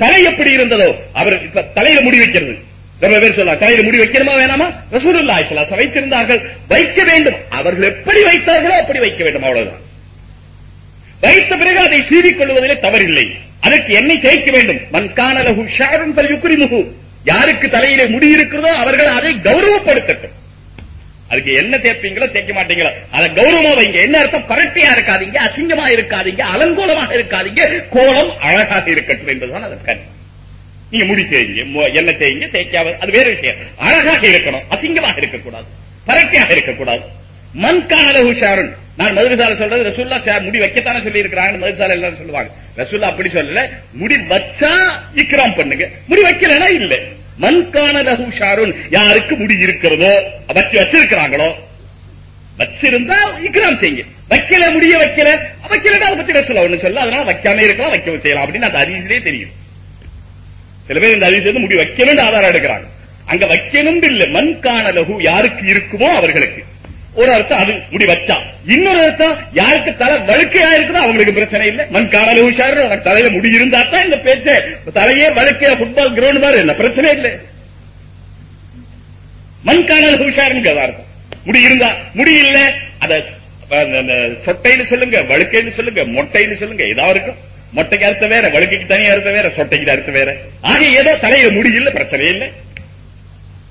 தலை எப்படி இருந்ததோ அவர் இப்ப தலையில முடி வைக்கிறது. ரொம்ப பேர் சொல்லலாம் தலையில முடி வைக்கணுமா வேணாமா? ரசூலுல்லாய் ஸல்லல்லாஹு வைத்திருந்தார்கள். வைக்க வேண்டும். அவர்கள் எப்படி வைத்தார்களோ அப்படி வைக்க வேண்டும் அவ்வளவுதான். வைத்த பிறகு அதை சீவிக் கொள்வதிலே தவறில்லை. அதற்கு என்னை தேய்க்க வேண்டும். மன்கானலகு ஷாரும் பல்யுக்குரிமுகு யாருக்கு தலையிலே முடி இருக்கிறதோ அவர்கள் அதை கௌரவப்படுத்தட்டும். அதுக்கு என்ன தேய்ப்பீங்களோ தேய்க்க மாட்டீங்களோ. அதை கௌரவமா வைங்க. என்ன அர்த்தம்? பரட்டையா இருக்காதீங்க அசிங்கமா இருக்காதீங்க அலங்கோலமாக இருக்காதீங்க. கோலம் அழகாக இருக்கட்டும் என்பதுதான் அதற்கு நீங்க முடி தேய்ங்க என்ன தேய்ங்க தேய்க்காம அது வேற விஷயம். அழகாக இருக்கணும் அசிங்கமாக இருக்கக்கூடாது பரட்டையாக இருக்கக்கூடாது. மண்கானலகு ஷாரன். நான் மதுரசால சொல்றது ரசூல்லா முடி வைக்கத்தானே சொல்லி இருக்கிறாங்க மதுரசால எல்லாரும் சொல்லுவாங்க. ரசூல்லா அப்படி சொல்லல. முடி வச்சா இக்ராம் பண்ணுங்க. முடி வைக்கலன்னா இல்ல. மண்கான லகு ஷாருன். யாருக்கு முடி இருக்கிறதோ வச்சு வச்சிருக்கிறாங்களோ வச்சிருந்தா இக்ராம் செய்யுங்க. வைக்கல முடிய வைக்கல. வைக்கலன்னா அதை பத்தி ரசூல்லா ஒண்ணு சொல்ல அதனால வைக்காம இருக்கலாம் வைக்கவும் செய்யலாம். அப்படின்னு அந்த அதிசிலே தெரியும். சில பேர் இந்த அதிசயம் வந்து முடி வைக்கணும்னு ஆதாரம் எடுக்கிறாங்க. அங்க வைக்கணும் இல்ல. மண்கான லகு யாருக்கு இருக்குமோ அவர்களுக்கு. ஒரு அர்த்தம் அது முடி வச்சா. இன்னொரு அர்த்தம் யாருக்கு தலை வழுக்கையா இருக்குதோ அவங்களுக்கு பிரச்சனை இல்ல. மண் காணல உஷாரு தலையில முடி இருந்தா தான் இந்த பேச்சு தலையே வழுக்கையா ஃபுட்பால் கிரவுண்ட் மாதிரி என்ன பிரச்சனை இல்ல. மண் காணல ஷாருங்க அர்த்தம் முடி இருந்தா முடி இல்ல. அத சொட்டைன்னு சொல்லுங்க வழுக்கைன்னு சொல்லுங்க மொட்டைன்னு சொல்லுங்க ஏதாவது இருக்கும். மொட்டைக்கு அர்த்தம் வேற வழுக்கைக்கு தனியா அர்த்தம் வேற சொட்டைக்கு அர்த்தம் வேற. ஆக ஏதோ தலையில முடி இல்ல பிரச்சனை இல்லை.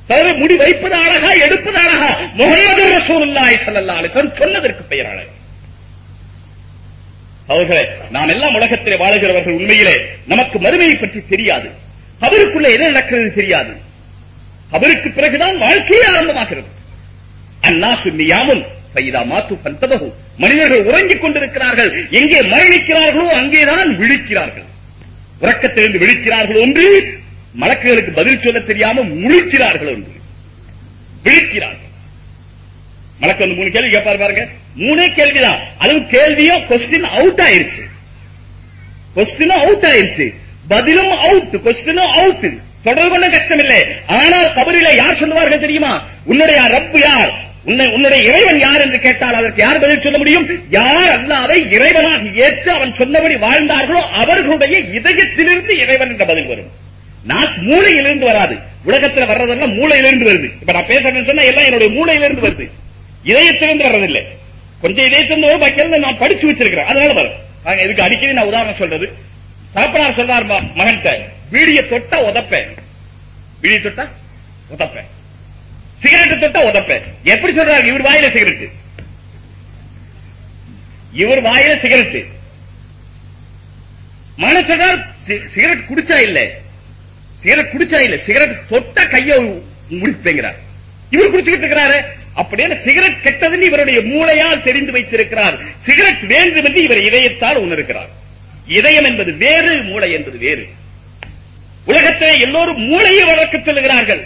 தவிர முடி வைப்பது அழகா எடுப்பது அழகா. முகமது ரசூலுல்லாஹி ஸல்லல்லாஹு சொன்னதற்கு பெயர் அழகு. அவர்களே நாம் எல்லாம் உலகத்திலே வாழுகிறவர்கள் உண்மையிலே நமக்கு மறுமையை பற்றி தெரியாது. அவருக்குள்ள என்ன நடக்கிறது தெரியாது. அவருக்கு பிறகுதான் வாழ்க்கையே ஆரம்பமாகிறது. அண்ணா நியாமுன் பைதா மாத்து பந்தபகு மனிதர்கள் உறங்கிக் கொண்டிருக்கிறார்கள். எங்கே மரணிக்கிறார்களோ அங்கேதான் விழிக்கிறார்கள். உறக்கத்திலிருந்து விழிக்கிறார்கள் ஒன்று மலக்குகளுக்கு பதில் சொல்ல தெரியாம முழிக்கிறார்கள் என்று. விழிக்கிறார்கள். மலக்கு வந்து மூணு கேள்வி கேட்பாரு பாருங்க. மூணே கேள்விதான். அதுவும் கேள்வியும் கொஸ்டின் அவுட் ஆயிருச்சு. கொஸ்டினும் அவுட் ஆயிருச்சு. பதிலும் அவுட் கொஸ்டினும் அவுட் தொடர்பு கஷ்டம் இல்லை ஆனால் கபரில யார் சொல்லுவார்கள் தெரியுமா? உன்னுடைய ரப்பு யார்? உன்னை உன்னுடைய இறைவன் யார் என்று கேட்டால் அதற்கு யார் பதில் சொல்ல முடியும்? யார் அல்லாவை இறைவனாக ஏற்று அவன் சொன்னபடி வாழ்ந்தார்களோ அவர்களுடைய இதயத்திலிருந்து இறைவன் என்ற பதில் வரும். மூளையிலிருந்து வராது. உலகத்துல வர்றதெல்லாம் மூளையிலிருந்து வருது. இப்ப நான் பேசுறேன்னு சொன்னா எல்லாம் என்னுடைய மூளையிலிருந்து வருது. இதயத்திலிருந்து வர்றதில்லை. கொஞ்சம் இதயத்திலிருந்து வரும் பாக்கி நான் படிச்சு வச்சிருக்கிறேன். அதனால வரும். நாங்க இதுக்கு அடிக்கடி நான் உதாரணம் சொல்றது. தகப்பனார் சொல்றார் மகன்கிட்ட வீடிய தொட்டா உதப்பேன். வீடிய தொட்டா உதப்பேன். சிகரெட் தொட்டா உதப்பேன். எப்படி சொல்றாரு? இவர் வாயில சிகரெட் இவர் வாயில சிகரெட் மன சொல்றார் சிகரெட் குடிச்சா இல்லை. சிகரெட் குடிச்சா இல்ல சிகரெட் தொட்ட கைய முடிப்பேங்கிறார். இவர் குடிச்சுக்கிட்டு இருக்கிறாரு. அப்படியே சிகரெட் கெட்டதுன்னு இவருடைய மூளையால் தெரிந்து வைத்திருக்கிறார். சிகரெட் வேண்டும் என்று இவர் இதயத்தால் உணர்கிறார். இதயம் என்பது வேறு மூளை என்பது வேறு. உலகத்தில் எல்லோரும் மூளையை வளர்க்க சொல்லுகிறார்கள்.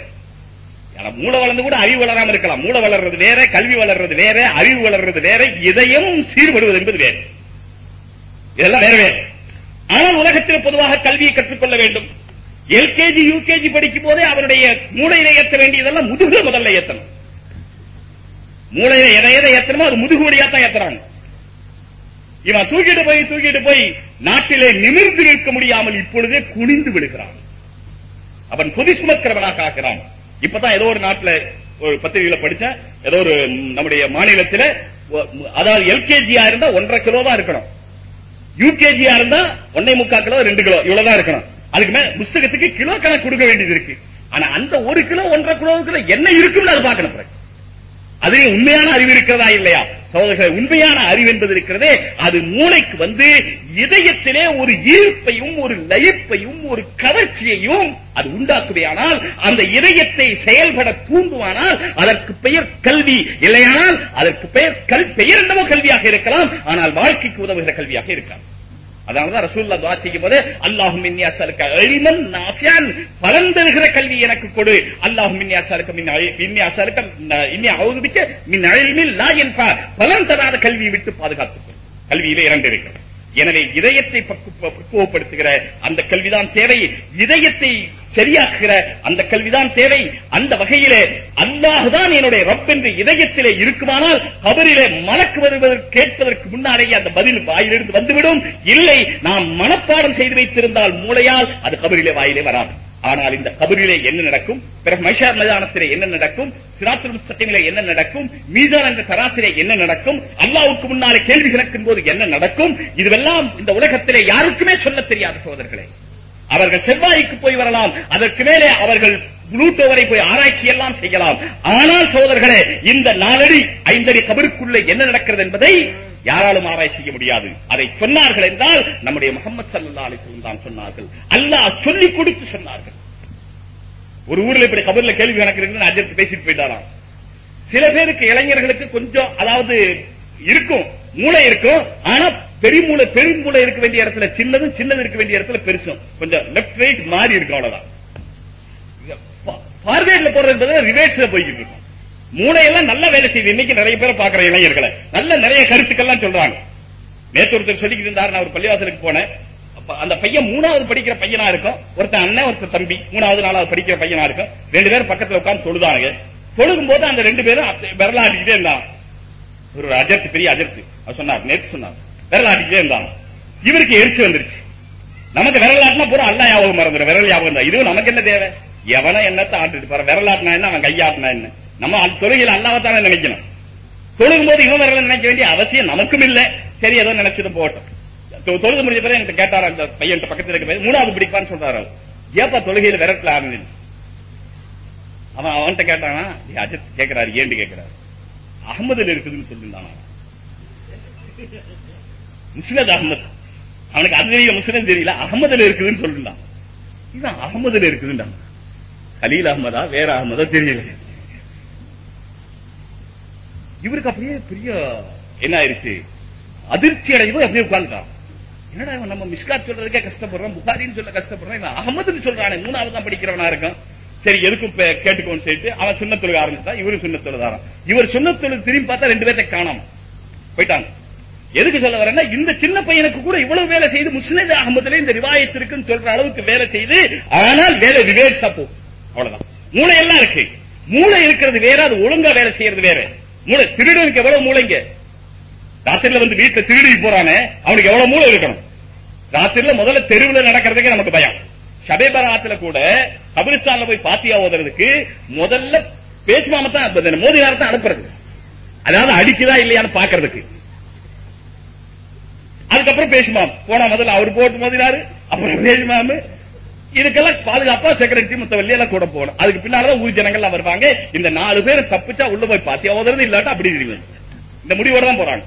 மூளை வளர்ந்து கூட அறிவு வளராம இருக்கலாம். மூளை வளர்றது வேற கல்வி வளர்றது வேற அறிவு வளர்றது வேற இதயம் சீர்படுவது என்பது வேறு. இதெல்லாம் வேற வேறு. ஆனால் உலகத்தில் பொதுவாக கல்வியை கற்றுக்கொள்ள வேண்டும். எல்கேஜி யூகேஜி படிக்கும் போதே அவருடைய மூளையில ஏற்ற வேண்டியதெல்லாம் முதுகுல முதல்ல ஏத்தணும். மூளையில எதை எதை ஏத்தணுமோ அது முதுகு வழியா தான் ஏத்துறாங்க. இவன் தூக்கிட்டு போய் தூக்கிட்டு போய் நாட்டிலே நிமிர்ந்து நிற்க முடியாமல் இப்பொழுதே குனிந்து விடுகிறான். அவன் பொதி சுமக்கிறவனாக ஆகிறான். இப்பதான் ஏதோ ஒரு நாட்டுல ஒரு பத்திரிகையில படிச்சேன் ஏதோ ஒரு நம்முடைய மாநிலத்தில் அதாவது எல்கேஜியா இருந்தா ஒன்றரை கிலோ தான் இருக்கணும். யூகேஜியா இருந்தா ஒன்னே முக்கால் கிலோ ரெண்டு கிலோ இவ்வளவுதான் இருக்கணும். அதுக்கு மேல புஸ்தகத்துக்கு கிலோ கணக்கு கொடுக்க வேண்டியது இருக்கு. ஆனா அந்த ஒரு கிலோ ஒன்றரை கிலோவுக்குள்ள என்ன இருக்குன்னு அது பார்க்கணும் பிறகு. உண்மையான அறிவு இருக்கிறதா இல்லையா? சோதர்கள் உண்மையான அறிவு என்பது இருக்கிறதே. அது மூளைக்கு வந்து இதயத்திலே ஒரு ஈர்ப்பையும் ஒரு லயிப்பையும் ஒரு கவர்ச்சியையும் அது உண்டாக்குவையானால் அந்த இதயத்தை செயல்பட தூண்டுவானால் அதற்கு பெயர் கல்வி இல்லையானால் அதற்கு பெயர் கல் பெயர் என்னவோ கல்வியாக இருக்கலாம். ஆனால் வாழ்க்கைக்கு உதவுகிற கல்வியாக இருக்கலாம். அதனாலதான் ரசூல்லா துவா செய்யும் போது அல்லாஹும் மின்னி அஸ்அலுக்க இல்மன் நாஃபியன். பலன் தருகிற கல்வி எனக்கு கொடு. அல்லாஹும் மின்னி அஸ்அலுக்க மின் மின்னி அஸ்அலுக்க இன்னி அவுது மின் இல்மில் லா யன்ஃபா பலன் தராத கல்வியை விட்டு பாதுகாத்துக்கொள். கல்வியிலே இரண்டு இருக்கிறது எனவே இதயத்தை பக்குவப்படுத்துகிற அந்த கல்விதான் தேவை. இதயத்தை சரியாக்குகிற அந்த கல்விதான் தேவை. அந்த வகையிலே அல்லாஹுதான் என்னுடைய ரப் என்று இதயத்திலே இருக்குமானால் கபரிலே மலக்கு வருவதற்கு கேட்பதற்கு முன்னாலேயே அந்த பதில் வாயிலிருந்து வந்துவிடும். இல்லை நாம் மனப்பாடம் செய்து வைத்திருந்தால் மூளையால் அது கபரிலே வாயிலே வராது. ஆனால் இந்த கபரிலே என்ன நடக்கும்? பிறகு மைஷார் மைதானத்திலே என்ன நடக்கும்? சிராத்துல் முஸ்தகிமிலே என்ன நடக்கும்? மீசான் என்ற தராசிலே என்ன நடக்கும்? அல்லாவுக்கு முன்னாலே கேள்வி கிடக்கும் போது என்ன நடக்கும்? இதுவெல்லாம் இந்த உலகத்திலே யாருக்குமே சொல்ல தெரியாத சோதர்களே அவர்கள் செவ்வாய்க்கு போய் வரலாம். அதற்கு மேலே அவர்கள் புளூட்டோ வரை போய் ஆராய்ச்சி எல்லாம் செய்யலாம். ஆனால் சோதர்களே இந்த நாலடி ஐந்தடி கபருக்குள்ள என்ன நடக்கிறது என்பதை யாராலும் ஆராய்ச்சி செய்ய முடியாது. அதை சொன்னார்கள் என்றால் நம்முடைய முகமது சல்லா அலிஸ்லம் தான் சொன்னார்கள். அல்லாஹ் சொல்லிக் கொடுத்து சொன்னார்கள். ஒரு ஊர்ல இப்படி கபர்ல கேள்வி கணக்கு அஜர்த்து பேசிட்டு போயிட்டாராம். சில பேருக்கு இளைஞர்களுக்கு கொஞ்சம் அதாவது இருக்கும் மூளை இருக்கும் ஆனா பெருமூளை பெருமூளை மூளை இருக்க வேண்டிய இடத்துல சின்னதும் சின்னது இருக்க வேண்டிய இடத்துல பெருசும். கொஞ்சம் லெப்ட் ரைட் மாறி இருக்கும் அவ்வளவுதான். பார்வேட்ல போறது ரிவேர்ஸ்ல போய்கிட்டு இருக்கும். மூளையெல்லாம் நல்ல வேலை செய்யுது இன்னைக்கு நிறைய பேரை பாக்குற இளைஞர்களை. நல்ல நிறைய கருத்துக்கள்லாம் சொல்றாங்க. நேற்று ஒருத்தர் சொல்லிக்கிட்டு இருந்தாரு நான் ஒரு பள்ளிவாசலுக்கு போனேன். அந்த பையன் மூணாவது படிக்கிற பையனா இருக்கும். ஒருத்தன் அண்ணன் ஒருத்தர் தம்பி. மூணாவது நாலாவது படிக்கிற பையனா இருக்கும். ரெண்டு பேரும் பக்கத்துல உட்கார்ந்து தொழுதானுங்க. தொழுகும் போது அந்த ரெண்டு பேரும் விரலாடிக்கிட்டே இருந்தாங்க. ஒரு அஜர்த்து பெரிய அஜர்த்து. அவர் சொன்னார் நேற்று சொன்னார். விரலாடிக்கிட்டே இருந்தாங்க. இவருக்கு எரிச்சு வந்துருச்சு. நமக்கு விரலாட்டினா பூரா அல்ல ஞாபகம் மறந்துடும். விரல் ஞாபகம் தான் இதுவும் நமக்கு என்ன தேவை? எவன என்னத்தை ஆட்டுட்டு போற விரலாட்டினா என்ன அவன் கையாட்டினா என்ன? நம்ம தொழுகையில் அல்லாவத்தான நினைக்கணும். தொழுகும் போது இவன் நினைக்க வேண்டிய அவசியம் நமக்கும் இல்ல. சரி ஏதோ நினைச்சிட்டு போட்டோம் தொழுது முடிஞ்ச பிறகு எனக்கு கேட்டார் அந்த பையன் பக்கத்தில் இருக்க மூணாவது பிடிப்பான்னு சொல்றாரு ஏப்பா தொழுகையில் விரட்டல ஆரம்பிச்சு அவன் அவன்கிட்ட கேட்டானா அஜித் கேட்கிறாரு ஏண்டு கேட்கிறாரு அகமதுல இருக்குதுன்னு சொல்லியிருந்தானா முஸ்லத் அகமது அவனுக்கு அது தெரியல முஸ்லிம் தெரியல. அகமதுல இருக்குதுன்னு சொல்லிருந்தான் இதான் அகமதுல இருக்குதுன்றான். கலீல் அகமதா வேற அகமதா தெரியல. இவருக்கு அப்படியே பெரிய என்ன ஆயிருச்சு? அதிர்ச்சி அடைந்து அப்படியே உட்கார்ந்துட்டான் என்னடா இவன் நம்ம மிஸ்காத் சொல்றதுக்கே கஷ்டப்படுறான் புகாரின்னு சொல்ல கஷ்டப்படுறான் இவன் அகமதுன்னு சொல்றானே மூணாவது தான் படிக்கிறவனா இருக்கும் சரி எதுக்கும் கேட்டுக்கோன்னு சொல்லிட்டு அவன் சுண்ண தொழுக ஆரம்பிச்சான் இவரும் சுண்ண தொழுதாரான் இவர் சுண்ண தொழுது திரும்பி பார்த்தா ரெண்டு பேர்த்த காணாம போயிட்டாங்க. எதுக்கு சொல்ல வரேன்னா இந்த சின்ன பையனுக்கு கூட இவ்வளவு வேலை செய்து முஸ்னத் அகமதுல இந்த ரிவாயத்திற்குன்னு சொல்ற அளவுக்கு வேலை செய்து ஆனால் வேலை ரிவேர்ஸா போ அவ்வளவுதான். மூளை எல்லாம் இருக்கு. மூளை இருக்கிறது வேற அது ஒழுங்கா வேலை செய்யறது வேற. மூளை திருடனுக்கு எவ்வளவு மூளைங்க? ராத்திரில வந்து வீட்டுல திருடி போறானே அவனுக்கு எவ்வளவு மூளை இருக்கணும்? ராத்திரில முதல்ல தெருவில் நடக்கிறதுக்கு நமக்கு பயம். சபைபராத்துல கூட கபிரிஸ்தான்ல போய் பாத்தியா ஓதுறதுக்கு முதல்ல பேசுமாம தான் மோதினார் தான் அனுப்புறது. அதாவது அடிக்குதா இல்லையான்னு பாக்குறதுக்கு அதுக்கப்புறம் பேசுமாம் போனா முதல்ல அவர் போட்டு மோதினாரு அப்புறம் பேசுமாமு இதுக்கெல்லாம் பாதுகாப்பா செக்ரட்டரி முத்தவல்லி எல்லாம் கூட போகணும். அதுக்கு பின்னாலதான் ஊர் ஜனங்கள் வருவாங்க. இந்த நாலு பேர் தப்பிச்சா உள்ள போய் பாத்தியா ஓதுறது இல்லாட்டா அப்படி தெரியும் இந்த முடிவோட தான் போறாங்க.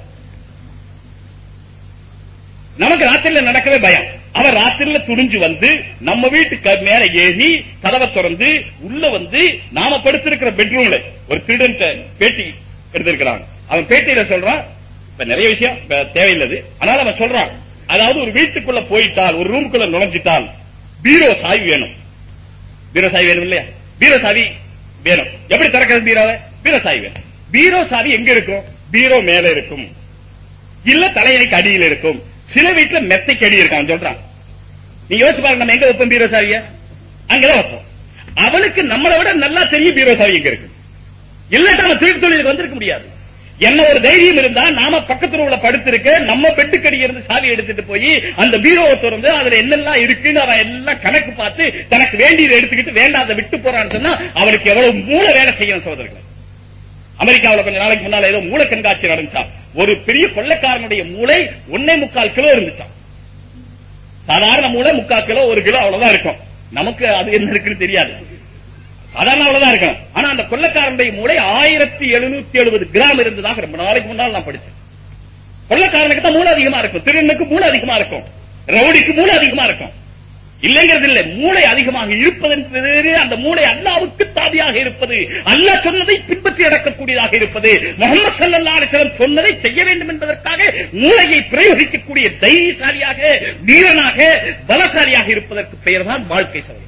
நமக்கு ராத்திரில நடக்கவே பயம். அவர் ராத்திரில துணிஞ்சு வந்து நம்ம வீட்டுக்கு மேல ஏறி கதவை திறந்து உள்ள வந்து நாம படுத்திருக்கிற பெட்ரூம்ல ஒரு திருடன் பேட்டி எடுத்திருக்கிறாங்க அவன் பேட்டியில சொல்றான் இப்ப நிறைய விஷயம் தேவையில்லது. ஆனால் அவன் சொல்றான் அதாவது ஒரு வீட்டுக்குள்ள போயிட்டால் ஒரு ரூமுக்குள்ள நுழைஞ்சிட்டால் பீரோ சாவி வேணும். பீரோ சாவி வேணும் இல்லையா? பீரோ சாவி வேணும். எப்படி திறக்கிறது பீரோவை? பீரோ சாவி வேணும். பீரோ சாவி எங்க இருக்கும்? பீரோ மேல இருக்கும். இல்ல தலையணைக்கு அடியில் இருக்கும். சில வீட்டுல மெத்தைக்கு அடி இருக்கான் சொல்றான். நீங்க யோசிச்சு பாருங்க நம்ம எங்க வைப்போம் பீரோ சாவிய? அங்கதான் வைப்போம். அவனுக்கு நம்மளை விட நல்லா தெரியும் பீரோ சாவி எங்க இருக்கு. இல்லாட்டா அவன் திருட்டு தொழிலுக்கு வந்திருக்க முடியாது. என்ன ஒரு தைரியம் இருந்தா நாம பக்கத்துல உள்ள படுத்திருக்க நம்ம பெட்டுக்கடி இருந்து சாவி எடுத்துட்டு போய் அந்த பீரோவை திறந்து அதுல என்னெல்லாம் இருக்குன்னு அவன் எல்லாம் கணக்கு பார்த்து தனக்கு வேண்டியதை எடுத்துக்கிட்டு வேண்டாத விட்டு போறான்னு சொன்னா அவனுக்கு எவ்வளவு மூளை வேலை செய்யணும் சோதரர்கள் அமெரிக்காவில் கொஞ்ச நாளைக்கு முன்னால ஏதோ மூளை கண்காட்சி நடந்துச்சான் ஒரு பெரிய கொள்ளைக்காரனுடைய மூளை ஒன்னே முக்கால் கிலோ இருந்துச்சான் சாதாரண மூளை முக்கால் கிலோ ஒரு கிலோ அவ்வளவுதான் இருக்கும். நமக்கு அது என்ன இருக்குன்னு தெரியாது. அதான் அவ்வளவுதான் இருக்கும் ஆனா அந்த கொள்ளக்காரனுடைய மூளை ஆயிரத்தி எழுநூத்தி எழுபது கிராம் இருந்ததாக ரொம்ப நாளைக்கு முன்னால் நான் படிச்சேன். கொள்ளக்காரனுக்கு தான் மூளை அதிகமா இருக்கும். திருநனுக்கு மூளை அதிகமா இருக்கும். ரவுடிக்கு மூளை அதிகமா இருக்கும். இல்லைங்கிறது இல்லை. மூளை அதிகமாக இருப்பது அந்த மூளை அல்லாவுக்கு தாதியாக இருப்பது அல்லாஹ் சொன்னதை பின்பற்றி நடக்கக்கூடியதாக இருப்பது முகமது சல்லா சொன்னதை செய்ய வேண்டும் என்பதற்காக மூளையை பிரயோகிக்கக்கூடிய தைரியசாலியாக வீரனாக பலசாலியாக இருப்பதற்கு பெயர்தான் வாழ்க்கை சகோதரர்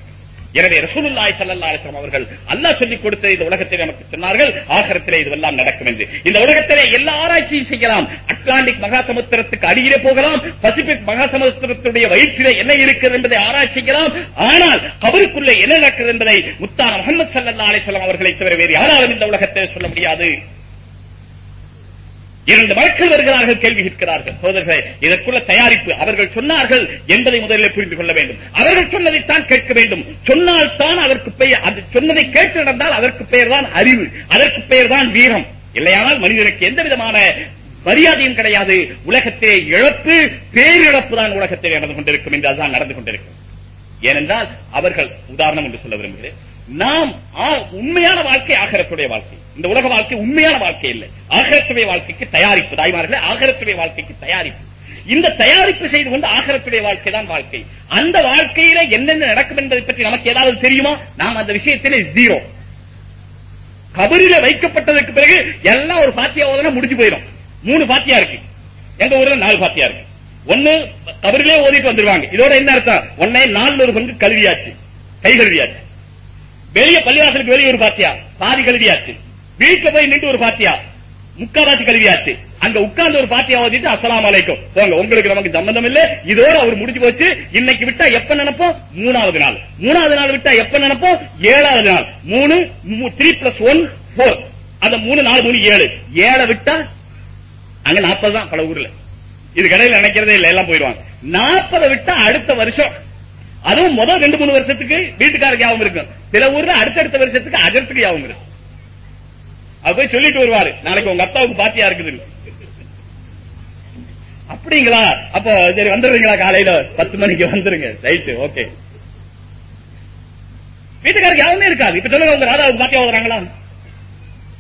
எனவே ரசூலுல்லாய் சல்லா அலிஸ்லாம் அவர்கள் அல்லா சொல்லிக் கொடுத்த இந்த உலகத்தை நமக்கு சொன்னார்கள் ஆகரத்திலே இதுவெல்லாம் நடக்கும் என்று. இந்த உலகத்திலே எல்லா ஆராய்ச்சியும் செய்யலாம். அட்லாண்டிக் மகாசமுத்திரத்துக்கு அடியிலே போகலாம். பசிபிக் மகாசமுத்திரத்துடைய வயிற்றிலே என்ன இருக்கிறது என்பதை ஆராய்ச்சி செய்யலாம் ஆனால் கபருக்குள்ளே என்ன நடக்கிறது என்பதை முத்தான முகமது சல்லா அலிஸ்லாம் அவர்களை தவிர வேறு யாராலும் இந்த உலகத்தை சொல்ல முடியாது. இரண்டு மக்கள் வருகிறார்கள் கேள்வி கேட்கிறார்கள். சோதர்களே இதற்குள்ள தயாரிப்பு. அவர்கள் சொன்னார்கள் என்பதை முதலில் புரிந்து கொள்ள வேண்டும். அவர்கள் சொன்னதைத்தான் கேட்க வேண்டும். சொன்னால் தான் அதற்கு பெயர் அது சொன்னதை கேட்டு நடந்தால் அதற்கு பெயர் தான் அறிவு அதற்கு பெயர் தான் வீரம். இல்லையானால் மனிதனுக்கு எந்த விதமான மரியாதையும் கிடையாது. உலகத்திலே இழப்பு பேரிழப்பு தான் உலகத்தில் நடந்து கொண்டிருக்கும் என்று அதுதான் நடந்து கொண்டிருக்கும். ஏனென்றால் அவர்கள் உதாரணம் என்று சொல்ல விரும்புகிறேன். நாம் உண்மையான வாழ்க்கை ஆகரத்துடைய வாழ்க்கை. இந்த உலக வாழ்க்கை உண்மையான வாழ்க்கை இல்லை. ஆகரத்துடைய வாழ்க்கைக்கு தயாரிப்பு. தாய்மார்களே ஆகரத்துடைய வாழ்க்கைக்கு தயாரிப்பு. இந்த தயாரிப்பு செய்து கொண்டு ஆகரத்துடைய வாழ்க்கை தான் வாழ்க்கை. அந்த வாழ்க்கையில என்னென்ன நடக்கும் என்பதை பற்றி நமக்கு ஏதாவது தெரியுமா? நாம் அந்த விஷயத்திலே ஜீரோ கபரில வைக்கப்பட்டதற்கு பிறகு எல்லாம் ஒரு பாத்தியா ஓதனா முடிஞ்சு போயிடும். மூணு பாத்தியா இருக்கு. எங்க ஊர்ல நாலு பாத்தியா இருக்கு. ஒண்ணு கபரிலே ஓதிட்டு வந்துருவாங்க. இதோட என்ன அர்த்தம்? ஒன்னே நாலு ஒரு பங்கு கல்வியாச்சு கை கல்வியாச்சு வெளிய பள்ளிவாசலுக்கு வெளியே ஒரு பாத்தியா? பாதி கழுவியாச்சு. வீட்டுல போய் நின்று ஒரு பாத்தியா? முக்காவாசி கழுவியாச்சு. அங்க உட்கார்ந்து ஒரு பாத்தியா ஓதிட்டு அஸ்லாம் அலைக்கும். போங்க உங்களுக்கு நமக்கு சம்பந்தம் இல்ல. இதோட அவர் முடிஞ்சு போச்சு. இன்னைக்கு விட்டா எப்ப நினைப்போம்? மூணாவது நாள். மூணாவது நாள் விட்டா எப்ப நினைப்போம்? ஏழாவது நாள். மூணு த்ரீ பிளஸ் ஒன் போர் அந்த மூணு நாலு மூணு ஏழு. ஏழை விட்டா அங்க நாற்பது தான் பல ஊர்ல. இது கடையில் நினைக்கிறதே இல்ல எல்லாம் போயிடுவாங்க. நாற்பதை விட்டா அடுத்த வருஷம். அதுவும் முதல் ரெண்டு மூணு வருஷத்துக்கு வீட்டுக்காரருக்கு யாவும் இருக்கும். சில ஊர்ல அடுத்தடுத்த வருஷத்துக்கு அஜத்துக்கு யாவும் இருக்கும். அது போய் சொல்லிட்டு வருவாரு நாளைக்கு உங்க அத்தாவுக்கு பாத்தியா இருக்குது? அப்படிங்களா? அப்போ சரி வந்துடுறீங்களா காலையில? பத்து மணிக்கு வந்துருங்க. Right okay. வீட்டுக்காரருக்கு யாருமே இருக்காது. இப்ப சொல்லுங்க உங்க ராதாவுக்கு பாத்தியா வர்றாங்களா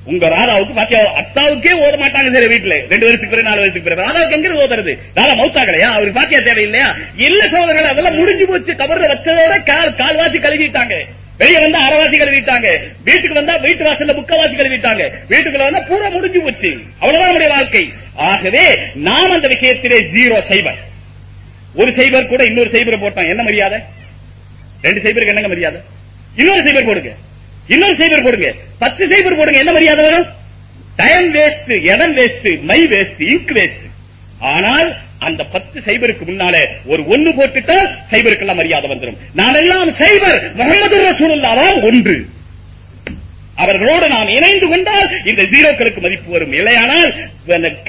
உங்க ராதாவுக்கு பாத்தியா அத்தாவுக்கே ஓத மாட்டாங்க சரி வீட்டுல ரெண்டு வருஷத்துக்கு பிறகு நாலு வருஷத்துக்கு பிறகு. ராதாவுக்கு எங்க ஓதுறது? ராதா மௌத்தாக்கலையா அவருக்கு பாத்தியா தேவையில்லையா? இல்ல சோதரர்கள் அதெல்லாம் முடிஞ்சு போச்சு. கவர்ல வச்சதோட கால் கால்வாசி கழுவிட்டாங்க. வெளிய வந்தா அறவாசி கழுவிட்டாங்க. வீட்டுக்கு வந்தா வீட்டு வாசல்ல முக்கவாசி கழுவிட்டாங்க. வீட்டுக்குள்ள வந்தா பூரா முடிஞ்சு போச்சு. அவ்வளவுதான் நம்முடைய வாழ்க்கை. ஆகவே நாம் அந்த விஷயத்திலே ஜீரோ சைபர் ஒரு சைபர் கூட இன்னொரு சைபரை போட்டான் என்ன மரியாதை? ரெண்டு சைபருக்கு என்னங்க மரியாதை? இன்னொரு சைபர் போடுங்க. இன்னொரு சைபர் போடுங்க. பத்து சைபர் போடுங்க. என்ன மரியாதை வரும்? டைம் வேஸ்ட் இடம் வேஸ்ட் மை வேஸ்ட் இங்க் வேஸ்ட் ஆனால் அந்த பத்து சைபருக்கு முன்னாலே ஒரு ஒண்ணு போட்டுட்டா சைபருக்கெல்லாம் மரியாதை வந்துடும் நான் எல்லாம் சைபர் முகமது ரசூல் ஒன்று. அவர்களோடு நாம் இணைந்து கொண்டால் இந்த ஜீரோக்களுக்கு மதிப்பு வரும். இல்லையானால்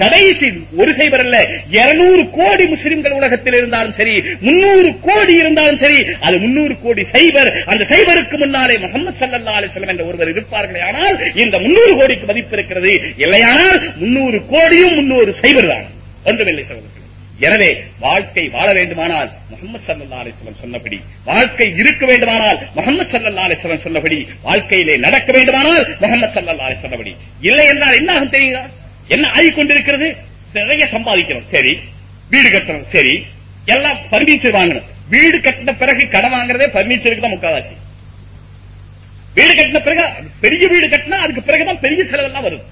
கடைசி ஒரு சைபர் அல்ல 200 கோடி முஸ்லிம்கள் உலகத்தில் இருந்தாலும் சரி 300 கோடி இருந்தாலும் சரி அது 300 கோடி சைபர். அந்த சைபருக்கு முன்னாலே முகமது சல்லா அலைஹி வஸல்லம் என்ற ஒருவர் இருப்பார்களே ஆனால் இந்த 300 கோடிக்கு மதிப்பு இருக்கிறது. இல்லையானால் 300 கோடியும் 300 சைபர் தான். ஒன்றுமில்லை சகோதரர்களே. எனவே வாழ்க்கை வாழ வேண்டுமானால் முகமது ஸல்லல்லாஹு சொன்னபடி வாழ்க்கை இருக்க வேண்டுமானால் முகமது ஸல்லல்லாஹு சொன்னபடி வாழ்க்கையிலே நடக்க வேண்டுமானால் முகமது ஸல்லல்லாஹு சொன்னபடி. இல்லை என்றால் என்ன ஆகும் தெரியுங்களா? என்ன ஆகிக் கொண்டிருக்கிறது நிறைய சம்பாதிக்கிறோம் சரி. வீடு கட்டணும் சரி. எல்லாம் பர்னிச்சர் வாங்கணும். வீடு கட்டின பிறகு கடன் வாங்குறதே பர்னிச்சருக்கு தான் முக்காவாசி வீடு கட்டின பிறகு பெரிய வீடு கட்டினா அதுக்கு பிறகுதான் பெரிய செலவெல்லாம் வருது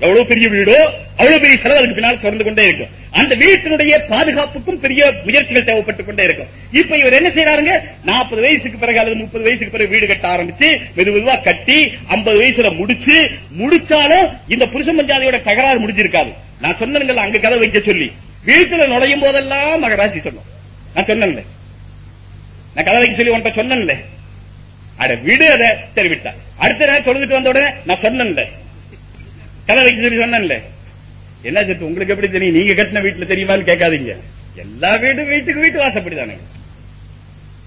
எவ்வளவு பெரிய வீடோ அவ்வளவு பெரிய செலவு அதுக்கு பின்னால் தொடர்ந்து கொண்டே இருக்கும். அந்த வீட்டினுடைய பாதுகாப்புக்கும் பெரிய முயற்சிகள் தேவைப்பட்டுக் கொண்டே இருக்கும். இப்ப இவர் என்ன செய்யறாருங்க நாற்பது வயசுக்கு பிறகு அல்லது முப்பது வயசுக்கு பிறகு வீடு கட்ட ஆரம்பிச்சு மெது மெதுவா கட்டி ஐம்பது வயசுல முடிச்சு முடிச்சாலும் இந்த புருஷ பஞ்சாதியோட தகராறு முடிஞ்சிருக்காது. நான் சொன்னேன் அங்க கதை வைக்க சொல்லி. வீட்டுல நுழையும் போதெல்லாம் மகராசி சொன்னோம். நான் சொன்னேன்ல. நான் கதை வைக்க சொல்லி உன்கிட்ட சொன்னேன்ல. அட விடு அதை சரி விட்டா அடுத்த நேரம் தொழுதுட்டு வந்த உடனே நான் சொன்னேன்ல. கதை வைக்க சொல்லி சொன்னேன்ல. என்ன சத்து உங்களுக்கு எப்படி தெரியும்? நீங்க கட்டின வீட்டுல தெரியுமான்னு கேட்காதீங்க. எல்லா வீடும் வீட்டுக்கு வீட்டு வாசப்படிதானே.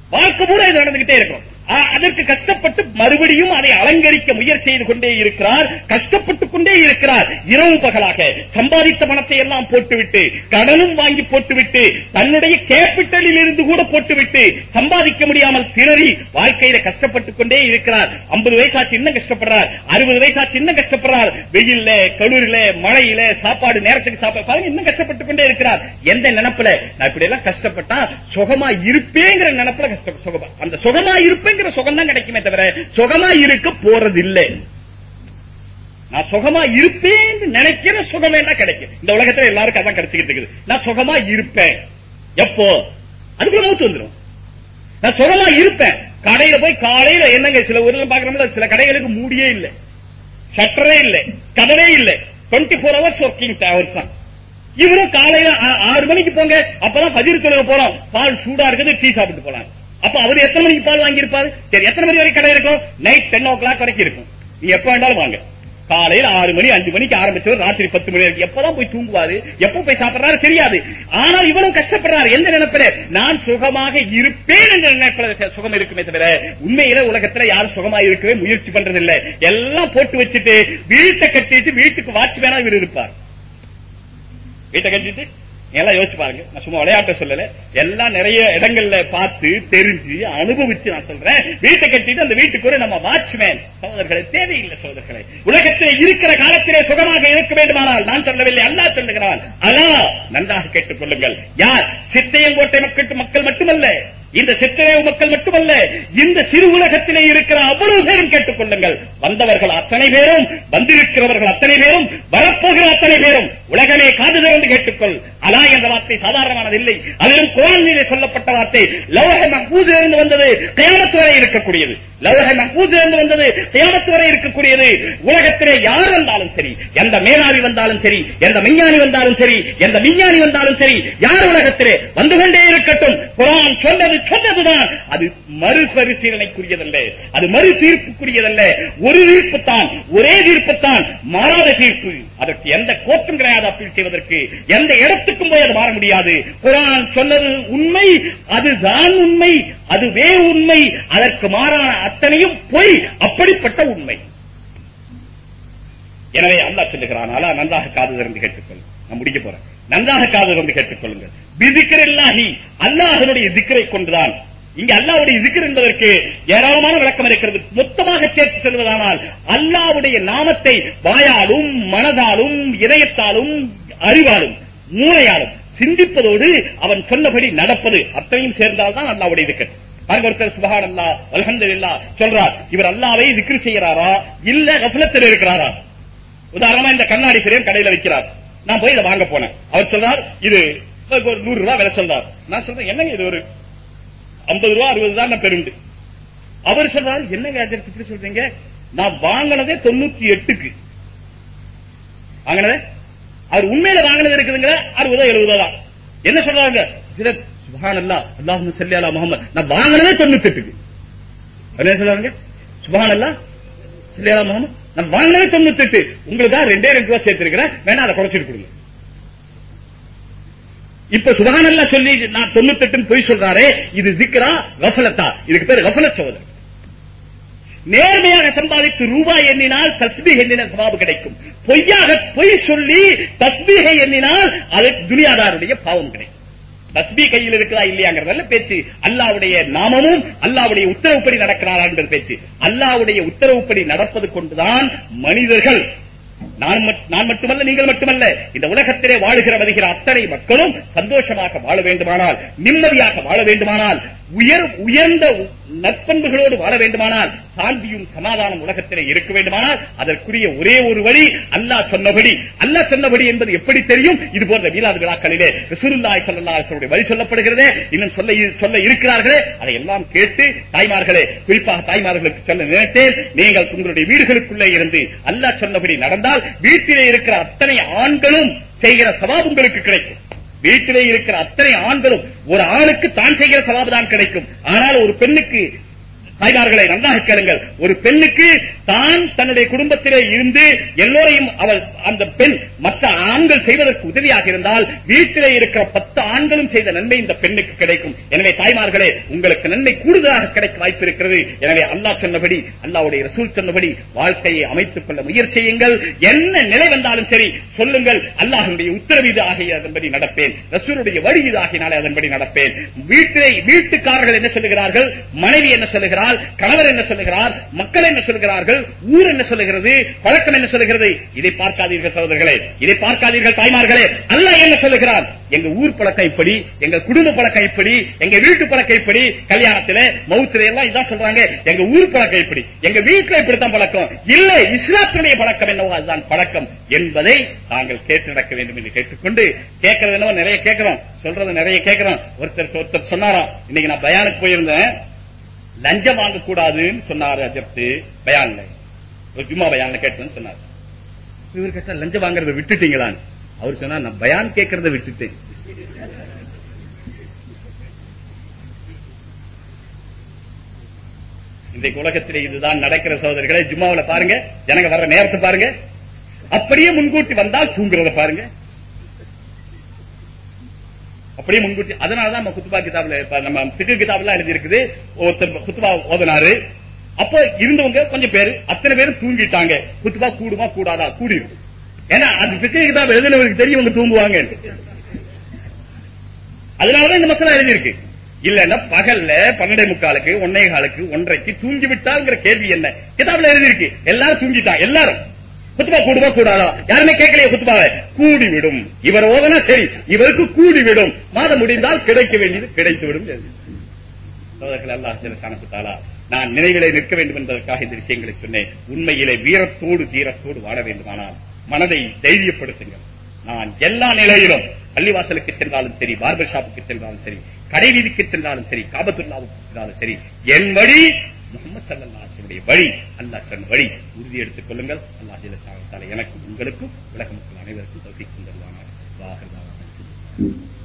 வாழ்க்கை பூரா இது நடந்துகிட்டே இருக்கும். அதற்கு கஷ்டப்பட்டு மறுபடியும் அதை அலங்கரிக்க முயற்சி செய்து கொண்டே இருக்கிறார். கஷ்டப்பட்டுக் கொண்டே இருக்கிறார். இரவு பகலாக சம்பாதித்த பணத்தை எல்லாம் போட்டுவிட்டு கடனும் வாங்கி போட்டுவிட்டு தன்னுடைய கேபிட்டலில் இருந்து கூட போட்டுவிட்டு சம்பாதிக்க முடியாமல் திணறி வாழ்க்கையில கஷ்டப்பட்டுக் கொண்டே இருக்கிறார். ஐம்பது வயசாச்சு இன்னும் கஷ்டப்படுறார். அறுபது வயசாச்சு இன்னும் கஷ்டப்படுறார். வெயில்ல கழுரில மழையில சாப்பாடு நேரத்துக்கு சாப்பாடு இன்னும் கஷ்டப்பட்டுக் கொண்டே இருக்கிறார். எந்த நினைப்புல? நான் இப்படி எல்லாம் கஷ்டப்பட்டா சுகமா இருப்பேங்கிற நினைப்புல கஷ்டப்பட்டு சுகமா அந்த சுகமா இருப்பேன் இருப்பேங்கிற சுகம் தான் கிடைக்குமே தவிர சுகமா இருக்க போறது இல்லை நான் சுகமா இருப்பேன் நினைக்கிற சுகம் என்ன கிடைக்கும். இந்த உலகத்துல எல்லாருக்கும் அதான் கிடைச்சுக்கிட்டு இருக்குது. நான் சுகமா இருப்பேன். எப்போ? அதுக்குள்ள மூத்து வந்துடும் நான் சுகமா இருப்பேன். கடையில போய் காலையில என்னங்க சில ஊர்ல பாக்குறோம்ல சில கடைகளுக்கு மூடியே இல்லை. ஷட்டரே இல்லை. கதவே இல்லை. Twenty four hours working hours தான். இவரும் காலையில ஆறு மணிக்கு போங்க. அப்பதான் பதிர் தொழுக போறோம். பால் சூடா இருக்குது டீ சாப்பிட்டு போலாம். அப்ப அவர் எத்தனை மணிக்கு பால் வாங்கி இருப்பாரு சரி எத்தனை மணி வரைக்கும் கடை இருக்கும்? நைட் டென் ஓ கிளாக் வரைக்கும் இருக்கும். நீ எப்ப வேண்டாலும் வாங்க. காலையில் ஆறு மணி அஞ்சு மணிக்கு ஆரம்பிச்சவர் ராத்திரி பத்து மணி வரைக்கும். எப்பதான் போய் தூங்குவாரு? எப்ப போய் சாப்பிடுறாரு தெரியாது. ஆனால் இவ்வளவு கஷ்டப்படுறாரு. எந்த நினைப்பில? நான் சுகமாக இருப்பேன் என்ற நினைப்பில சுகம் இருக்குமே தவிர உண்மையில உலகத்துல யாரும் சுகமா இருக்கவே முயற்சி பண்றது இல்ல எல்லாம் போட்டு வச்சுட்டு வீட்டை கட்டிட்டு வீட்டுக்கு வாட்ச்மேனா இவர் இருப்பார். வீட்டை கட்டிட்டு? எல்லாம் யோசிச்சு பாருங்க. நான் சும்மா விளையாட்ட சொல்லல. எல்லாம் நிறைய இடங்கள்ல பார்த்து தெரிஞ்சு அனுபவிச்சு நான் சொல்றேன். வீட்டை கட்டிட்டு அந்த வீட்டுக்கு ஒரு நம்ம வாட்ச்மேன் சோதர்களை தேவையில்லை சோதர்களை உலகத்தில் இருக்கிற காலத்திலே சுகமாக இருக்க வேண்டுமானால் நான் சொல்லவில்லை அல்லா சொல்லுகிறான். அலா நன்றாக கேட்டுக் கொள்ளுங்கள். யார்? சித்தையங்கோட்டை மக்கள் மக்கள் மட்டுமல்ல. இந்த சித்திரைவு மக்கள் மட்டுமல்ல இந்த சிறு உலகத்திலே இருக்கிற அவ்வளவு பேரும் கேட்டுக் கொள்ளுங்கள் வந்தவர்கள் அத்தனை பேரும் வந்திருக்கிறவர்கள் அத்தனை பேரும் வரப்போகிற அத்தனை பேரும் உலகமே காது திறந்து கேட்டுக்கொள். அலா என்ற வார்த்தை சாதாரணமானது இல்லை அதிலும் குரானிலே சொல்லப்பட்ட வார்த்தை லௌஹ மஹ்பூஸ் வந்தது கயாமத்து வரை இருக்கக்கூடியது. லவக மஹ்பூஸ் வந்தது கயாமத்து வரை இருக்கக்கூடியது. உலகத்திலே யார் வந்தாலும் சரி எந்த மேலாவி வந்தாலும் சரி எந்த விஞ்ஞானி வந்தாலும் சரி எந்த விஞ்ஞானி வந்தாலும் சரி யார் உலகத்திலே வந்து கொண்டே இருக்கட்டும்? குரான் சொன்னது சொன்னதுதான் அது மறுபரிசீலனைக்குரியதல்ல அது மறு தீர்ப்புக்குரியதல்ல. ஒரு தீர்ப்பு தான் ஒரே தீர்ப்பு தான் மாறாத தீர்ப்பு. அதற்கு எந்த கோர்ட்டும் கிடையாது அப்பீல் செய்வதற்கு. எந்த இடத்துக்கும் போய் அது மாற முடியாது. குரான் சொன்னது உண்மை அதுதான் உண்மை அதுவே உண்மை அதற்கு மாறான அத்தனையும் பொய் அப்படிப்பட்ட உண்மை. எனவே அல்லா சொல்லுகிறான் அல்லா நன்றாக காது திறந்து கேட்டுக்கொள். நான் முடிக்க போறேன். நன்றாக காது திறந்து கேட்டுக்கொள்ளுங்கள். பிதிக்கரில்லாஹி. அல்லாஹனுடைய திக்கரை கொண்டுதான். இங்க அல்லாவுடைய திக்கர் என்பதற்கு ஏராளமான விளக்கம் இருக்கிறது. மொத்தமாக சேர்த்து செல்வதானால் அல்லாவுடைய நாமத்தை வாயாலும் மனதாலும் இதயத்தாலும் அறிவாலும் மூளையாலும் சிந்திப்பதோடு அவன் சொன்னபடி நடப்பது. அத்தனையும் சேர்ந்தால்தான் அல்லாவுடைய திக்கர் பாருங்க ஒருத்தர் சுபஹான் அல்லா இல்லா சொல்றார் இவர் அல்லாவை திக்ர் செய்யறாரா இல்ல கஃலத்தில் இருக்கிறாரா? உதாரணமா இந்த கண்ணாடி சிறையும் கடையில வைக்கிறார் நான் போய் இதை வாங்க போனேன். அவர் சொல்றார் இது ஒரு நூறு ரூபாய் விலை சொல்றார். நான் சொல்றேன் என்னங்க இது ஒரு ஐம்பது ரூபா அறுபது தான் பெருண்டு. அவர் சொல்றாரு என்னங்க இப்படி சொல்றீங்க? நான் வாங்கினதே தொண்ணூத்தி எட்டுக்கு. வாங்கினதே? அவர் உண்மையில வாங்கினது இருக்குதுங்க அறுபதோ எழுபதோ தான். என்ன சொல்றாங்க சுபான் அல்லா அல்லாஹு சல்லி முகமது நான் வாங்கினதே தொண்ணூத்தி எட்டுக்கு. என்ன சொல்றாங்க சுபான் அல்லா சல்லி அலா முகமது நான் வாங்கினதே தொண்ணூத்தி எட்டு. உங்களுக்கா ரெண்டே ரெண்டு ரூபா சேர்த்திருக்கிறேன். வேணா அதை குறைச்சிட்டு கொடுங்க. இப்ப சுபஹானல்லா சொல்லி நான் தொண்ணூத்தி எட்டுன்னு பொய் சொல்றாரே இது திக்ரா கஃபலத்தா. இதுக்கு பேரு கஃபலத் சோதனை நேர்மையாக சம்பாதித்து ரூபாய் எண்ணினால் தஸ்பீக் எண்ணின சவாபு கிடைக்கும். பொய்யாக பொய் சொல்லி தஸ்பீகை எண்ணினால் அது துனியாதாருடைய பாவம் கிடைக்கும். தஸ்மி கையில் இருக்கிறா இல்லையாங்கிறதல்ல பேச்சு. அல்லாவுடைய நாமமும் அல்லாவுடைய உத்தரவுப்படி நடக்கிறாரா என்பது பேச்சு. அல்லாவுடைய உத்தரவுப்படி நடப்பது கொண்டுதான் மனிதர்கள் நான் நான் மட்டுமல்ல நீங்கள் மட்டுமல்ல. இந்த உலகத்திலே வாழுகிற வருகிற அத்தனை மக்களும் சந்தோஷமாக வாழ வேண்டுமானால் நிம்மதியாக வாழ வேண்டுமானால் உயர் உயர்ந்த நற்பண்புகளோடு வாழ வேண்டுமானால் சாந்தியும் சமாதானம் உலகத்திலே இருக்க வேண்டுமானால் அதற்குரிய ஒரே ஒரு வழி அல்லாஹ் சொன்னபடி. அல்லாஹ் சொன்னபடி என்பது எப்படி தெரியும்? இது போன்ற மீலாது விழாக்களிலே ரசூலுல்லாஹி ஸல்லல்லாஹு வழி சொல்லப்படுகிறதே. இன்னும் சொல்ல சொல்ல இருக்கிறார்களே. அதை எல்லாம் கேட்டு தாய்மார்களே குறிப்பாக தாய்மார்களுக்கு சொல்ல நினைத்தேன். நீங்கள் உங்களுடைய வீடுகளுக்குள்ளே இருந்து அல்லாஹ் சொன்னபடி நடந்தால் வீட்டிலே இருக்கிற அத்தனை ஆண்களும் செய்கிற சவாப் உங்களுக்கு கிடைக்கும். வீட்டிலே இருக்கிற அத்தனை ஆண்களும் ஒரு ஆணுக்கு தான் செய்கிற சவாபு தான் கிடைக்கும். ஆனால் ஒரு பெண்ணுக்கு தாய்மார்களை நன்றாக கேளுங்கள். ஒரு பெண்ணுக்கு தான் தன்னுடைய குடும்பத்திலே இருந்து எல்லோரையும் அவள் அந்த பெண் மற்ற ஆண்கள் செய்வதற்கு உதவியாக இருந்தால் வீட்டிலே இருக்கிற பத்து ஆண்களும் செய்த நன்மை இந்த பெண்ணுக்கு கிடைக்கும். எனவே தாய்மார்களே உங்களுக்கு நன்மை கூடுதலாக கிடைக்க வாய்ப்பு இருக்கிறது எனவே அல்லாஹ் சொன்னபடி அல்லாவுடைய ரசூல் சொன்னபடி வாழ்க்கையை அமைத்துக் கொள்ள முயற்சி செய்யுங்கள். என்ன நிலை வந்தாலும் சரி சொல்லுங்கள். அல்லாஹனுடைய உத்தரவு இது ஆகிய அதன்படி நடப்பேன். ரசூலுடைய வழி இது ஆகினாலே அதன்படி நடப்பேன். வீட்டிலே வீட்டுக்காரர்கள் என்ன சொல்லுகிறார்கள்? மனைவி என்ன சொல்லுகிறார் கணவர் என்ன சொல்லுகிறார் மக்கள் என்ன சொல்லுகிறார்கள் ஊர் என்ன சொல்லுகிறது பழக்கம் என்ன சொல்லுகிறது இதை பார்க்காதீர்கள் சகோதரர்களே இதை பார்க்காதீர்கள் தாய்மார்களே அல்ல என்ன சொல்லுகிறார் எங்க ஊர் பழக்கம் இப்படி எங்க குடும்ப பழக்கம் இப்படி எங்க வீட்டு பழக்கம் இப்படி கல்யாணத்துல மௌத்தில எல்லாம் இதான் சொல்றாங்க எங்க ஊர் பழக்கம் இப்படி எங்க வீட்டுல இப்படித்தான் பழக்கம் இல்ல இஸ்லாத்தினுடைய பழக்கம் என்னவோ அதுதான் பழக்கம் என்பதை நாங்கள் கேட்டு நடக்க வேண்டும் என்று கேட்டுக்கொண்டு கேட்கறது என்னவோ நிறைய கேட்கிறோம் சொல்றது நிறைய கேட்கிறோம் ஒருத்தர் ஒருத்தர் சொன்னாராம் இன்னைக்கு நான் பயானுக்கு போயிருந்தேன் லஞ்சம் வாங்கக்கூடாதுன்னு சொன்னாரு அஜப்து பயான்ல. ஒரு ஜும்மா பயான்ல கேட்டேன்னு சொன்னார். இவர் கேட்டா லஞ்சம் வாங்குறத விட்டுட்டீங்களான்னு. அவர் சொன்னா நான் பயான் கேட்கறத விட்டுட்டேன். இன்றைக்கு உலகத்திலே இதுதான் நடக்கிற சோதரிகளை ஜும்மாவில பாருங்க ஜனங்க வர்ற நேரத்தை பாருங்க. அப்படியே முன்கூட்டி வந்தால் தூங்குறத பாருங்க. அப்படியே முன்கூட்டி அதனாலதான் நம்ம குத்துபா கிதாப்ல நம்ம பிக்கு கிதாப்லாம் எழுதியிருக்குது. ஒருத்தர் குத்துபா ஓதனாரு. அப்ப இருந்தவங்க கொஞ்சம் பேரு அத்தனை பேரும் தூங்கிட்டாங்க. குத்துபா கூடுமா கூடாதா? கூடிரும். ஏன்னா அது பிக்கு கிதாப் எழுதினவருக்கு தெரியும் இவங்க தூங்குவாங்க அதனாலதான் இந்த மசாலா எழுதியிருக்கு. இல்லன்னா பகல்ல பன்னெண்டே முக்காலுக்கு ஒன்னே காலுக்கு ஒன்றைக்கு தூங்கி விட்டாங்கிற கேள்வி என்ன? கிதாப்ல எழுதியிருக்கு. எல்லாரும் தூங்கிட்டான் எல்லாரும். குத்துபா கூடுமா கூடாதா? யாருமே கேட்கலையே குத்துபாவை கூடிவிடும். இவர் ஓதனா சரி. இவருக்கு கூடிவிடும். மாதம் முடிந்தால் கிடைக்க வேண்டியது கிடைத்துவிடும். சோதர்கள் அல்லாஹ் நான் நினைவிலே நிற்க வேண்டும் என்பதற்காக இந்த விஷயங்களை சொன்னேன். உண்மையிலே வீரத்தோடு தீரத்தோடு வாழ வேண்டுமானால் மனதை தைரியப்படுத்துங்கள். நான் எல்லா நிலையிலும் பள்ளிவாசலுக்கு சென்றாலும் சரி பார்பர் ஷாப்புக்கு சென்றாலும் சரி கடை வீதிக்கு சென்றாலும் சரி காபத்துல்லாவுக்கு சென்றாலும் சரி என் வழி முகமது சல்லாஹுடைய வழி அல்லா தன் வழி. உறுதி எடுத்துக் கொள்ளுங்கள். அல்லாஹ் எனக்கு உங்களுக்கும் உலக மக்கள் அனைவருக்கும் தகுதி தருவானார் வாஹர்